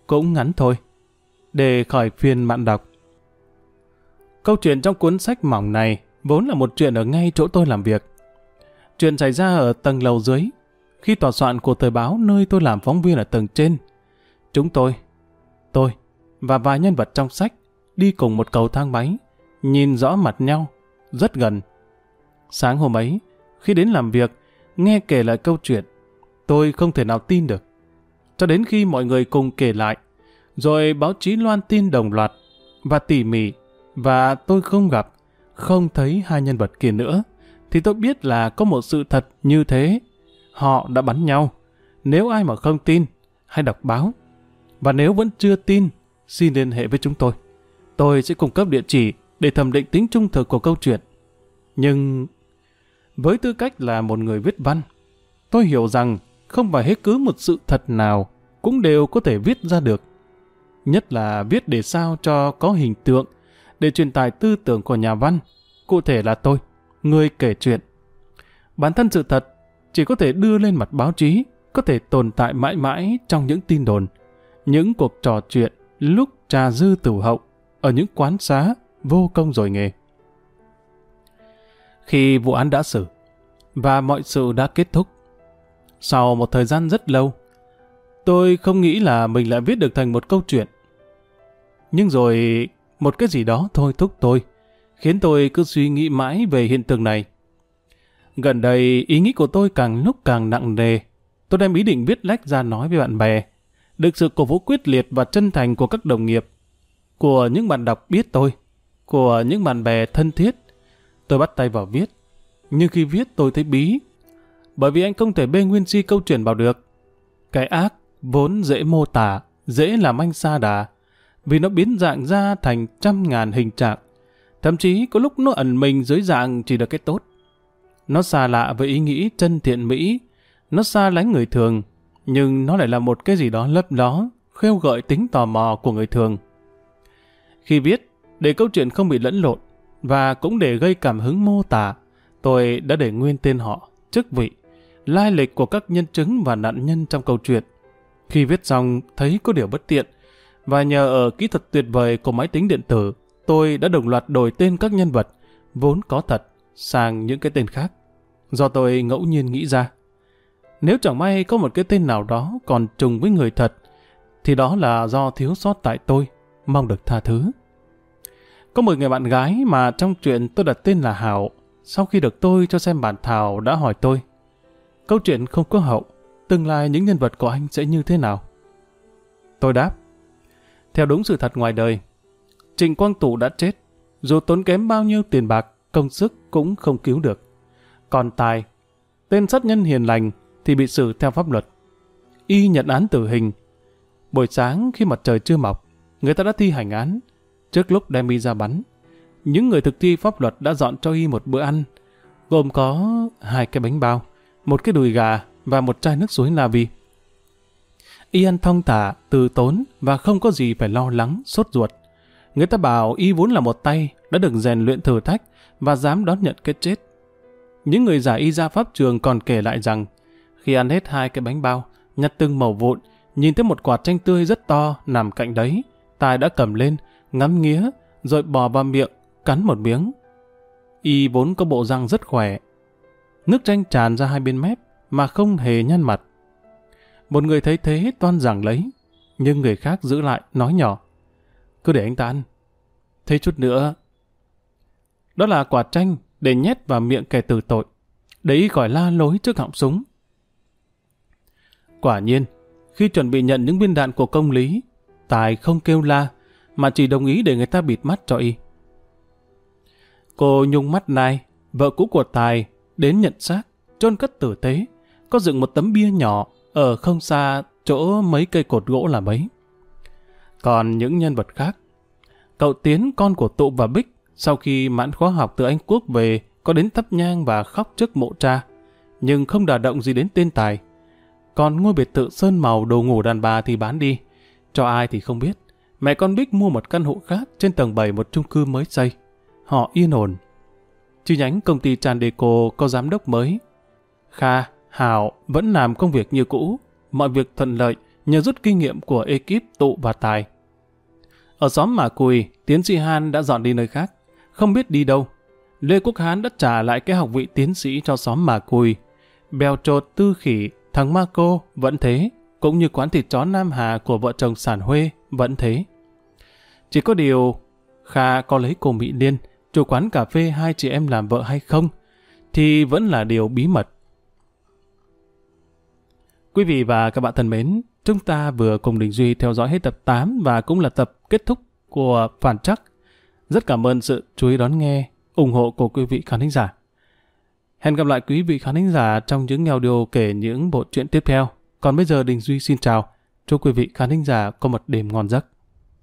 cũng ngắn thôi, để khỏi phiền mạn đọc. Câu chuyện trong cuốn sách mỏng này vốn là một chuyện ở ngay chỗ tôi làm việc. Chuyện xảy ra ở tầng lầu dưới, khi tòa soạn của tờ báo nơi tôi làm phóng viên ở tầng trên. Chúng tôi, tôi và vài nhân vật trong sách đi cùng một cầu thang máy, nhìn rõ mặt nhau, rất gần. Sáng hôm ấy, khi đến làm việc, nghe kể lại câu chuyện, tôi không thể nào tin được. Cho đến khi mọi người cùng kể lại, rồi báo chí loan tin đồng loạt và tỉ mỉ, và tôi không gặp, không thấy hai nhân vật kia nữa, thì tôi biết là có một sự thật như thế. Họ đã bắn nhau. Nếu ai mà không tin, hãy đọc báo. Và nếu vẫn chưa tin, xin liên hệ với chúng tôi. Tôi sẽ cung cấp địa chỉ để thẩm định tính trung thực của câu chuyện. Nhưng với tư cách là một người viết văn, tôi hiểu rằng không phải hết cứ một sự thật nào cũng đều có thể viết ra được. Nhất là viết để sao cho có hình tượng, để truyền tải tư tưởng của nhà văn, cụ thể là tôi, người kể chuyện. Bản thân sự thật chỉ có thể đưa lên mặt báo chí, có thể tồn tại mãi mãi trong những tin đồn, những cuộc trò chuyện lúc trà dư tử hậu, ở những quán xá vô công rồi nghề. Khi vụ án đã xử, và mọi sự đã kết thúc, sau một thời gian rất lâu, tôi không nghĩ là mình lại viết được thành một câu chuyện. Nhưng rồi, một cái gì đó thôi thúc tôi, khiến tôi cứ suy nghĩ mãi về hiện tượng này. Gần đây, ý nghĩ của tôi càng lúc càng nặng nề. Tôi đem ý định viết lách ra nói với bạn bè. Được sự cổ vũ quyết liệt và chân thành của các đồng nghiệp, của những bạn đọc biết tôi, của những bạn bè thân thiết. Tôi bắt tay vào viết. Nhưng khi viết tôi thấy bí. Bởi vì anh không thể bê nguyên si câu chuyện vào được. Cái ác vốn dễ mô tả, dễ làm anh xa đà. Vì nó biến dạng ra thành trăm ngàn hình trạng. Thậm chí có lúc nó ẩn mình dưới dạng chỉ được cái tốt. Nó xa lạ với ý nghĩ chân thiện mỹ, nó xa lánh người thường, nhưng nó lại là một cái gì đó lấp ló, khêu gợi tính tò mò của người thường. Khi viết, để câu chuyện không bị lẫn lộn, và cũng để gây cảm hứng mô tả, tôi đã để nguyên tên họ, chức vị, lai lịch của các nhân chứng và nạn nhân trong câu chuyện. Khi viết xong, thấy có điều bất tiện, và nhờ ở kỹ thuật tuyệt vời của máy tính điện tử, tôi đã đồng loạt đổi tên các nhân vật, vốn có thật, sang những cái tên khác, do tôi ngẫu nhiên nghĩ ra. Nếu chẳng may có một cái tên nào đó còn trùng với người thật, thì đó là do thiếu sót tại tôi, mong được tha thứ. Có một người bạn gái mà trong chuyện tôi đặt tên là Hảo, sau khi được tôi cho xem bản thảo đã hỏi tôi. Câu chuyện không có hậu, tương lai những nhân vật của anh sẽ như thế nào? Tôi đáp, theo đúng sự thật ngoài đời, Trịnh Quang Tụ đã chết, dù tốn kém bao nhiêu tiền bạc, công sức cũng không cứu được. Còn Tài, tên sát nhân hiền lành thì bị xử theo pháp luật. Y nhận án tử hình. Buổi sáng khi mặt trời chưa mọc, người ta đã thi hành án. Trước lúc đem Y ra bắn, những người thực thi pháp luật đã dọn cho Y một bữa ăn, gồm có hai cái bánh bao, một cái đùi gà và một chai nước suối Navi. Y ăn thong thả, từ tốn và không có gì phải lo lắng, sốt ruột. Người ta bảo Y vốn là một tay, đã được rèn luyện thử thách và dám đón nhận cái chết. Những người giả Y ra pháp trường còn kể lại rằng khi ăn hết hai cái bánh bao, nhặt từng màu vụn, nhìn thấy một quả chanh tươi rất to nằm cạnh đấy, Tài đã cầm lên, ngắm nghía, rồi bò vào miệng, cắn một miếng. Y vốn có bộ răng rất khỏe. Nước chanh tràn ra hai bên mép, mà không hề nhăn mặt. Một người thấy thế toan giảng lấy, nhưng người khác giữ lại, nói nhỏ. Cứ để anh ta ăn. Thế chút nữa. Đó là quả chanh để nhét vào miệng kẻ tử tội. Đấy gọi la lối trước họng súng. Quả nhiên, khi chuẩn bị nhận những viên đạn của công lý, Tài không kêu la, mà chỉ đồng ý để người ta bịt mắt cho y. Cô Nhung Mắt Nai, vợ cũ của Tài, đến nhận xác, chôn cất tử tế, có dựng một tấm bia nhỏ ở không xa chỗ mấy cây cột gỗ là mấy. Còn những nhân vật khác, cậu Tiến con của Tụ và Bích sau khi mãn khóa học từ Anh Quốc về có đến thắp nhang và khóc trước mộ cha, nhưng không đả động gì đến tên Tài. Còn ngôi biệt thự sơn màu đồ ngủ đàn bà thì bán đi. Cho ai thì không biết. Mẹ con Bích mua một căn hộ khác trên tầng 7 một chung cư mới xây. Họ yên ổn. Chi nhánh công ty Chandeco có giám đốc mới. Kha, Hảo vẫn làm công việc như cũ. Mọi việc thuận lợi nhờ rút kinh nghiệm của ekip tụ và tài. Ở xóm Mà Cùi, tiến sĩ Han đã dọn đi nơi khác. Không biết đi đâu. Lê Quốc Hán đã trả lại cái học vị tiến sĩ cho xóm Mà Cùi. Bèo trột tư khỉ Thằng Marco vẫn thế, cũng như quán thịt chó Nam Hà của vợ chồng sản Huê vẫn thế. Chỉ có điều, Kha có lấy cô Mỹ Liên, chủ quán cà phê hai chị em làm vợ hay không, thì vẫn là điều bí mật. Quý vị và các bạn thân mến, chúng ta vừa cùng Đình Duy theo dõi hết tập 8 và cũng là tập kết thúc của Phản Chắc. Rất cảm ơn sự chú ý đón nghe, ủng hộ của quý vị khán thính giả. Hẹn gặp lại quý vị khán thính giả trong những audio kể những bộ truyện tiếp theo. Còn bây giờ Đình Duy xin chào. Chúc quý vị khán thính giả có một đêm ngon giấc.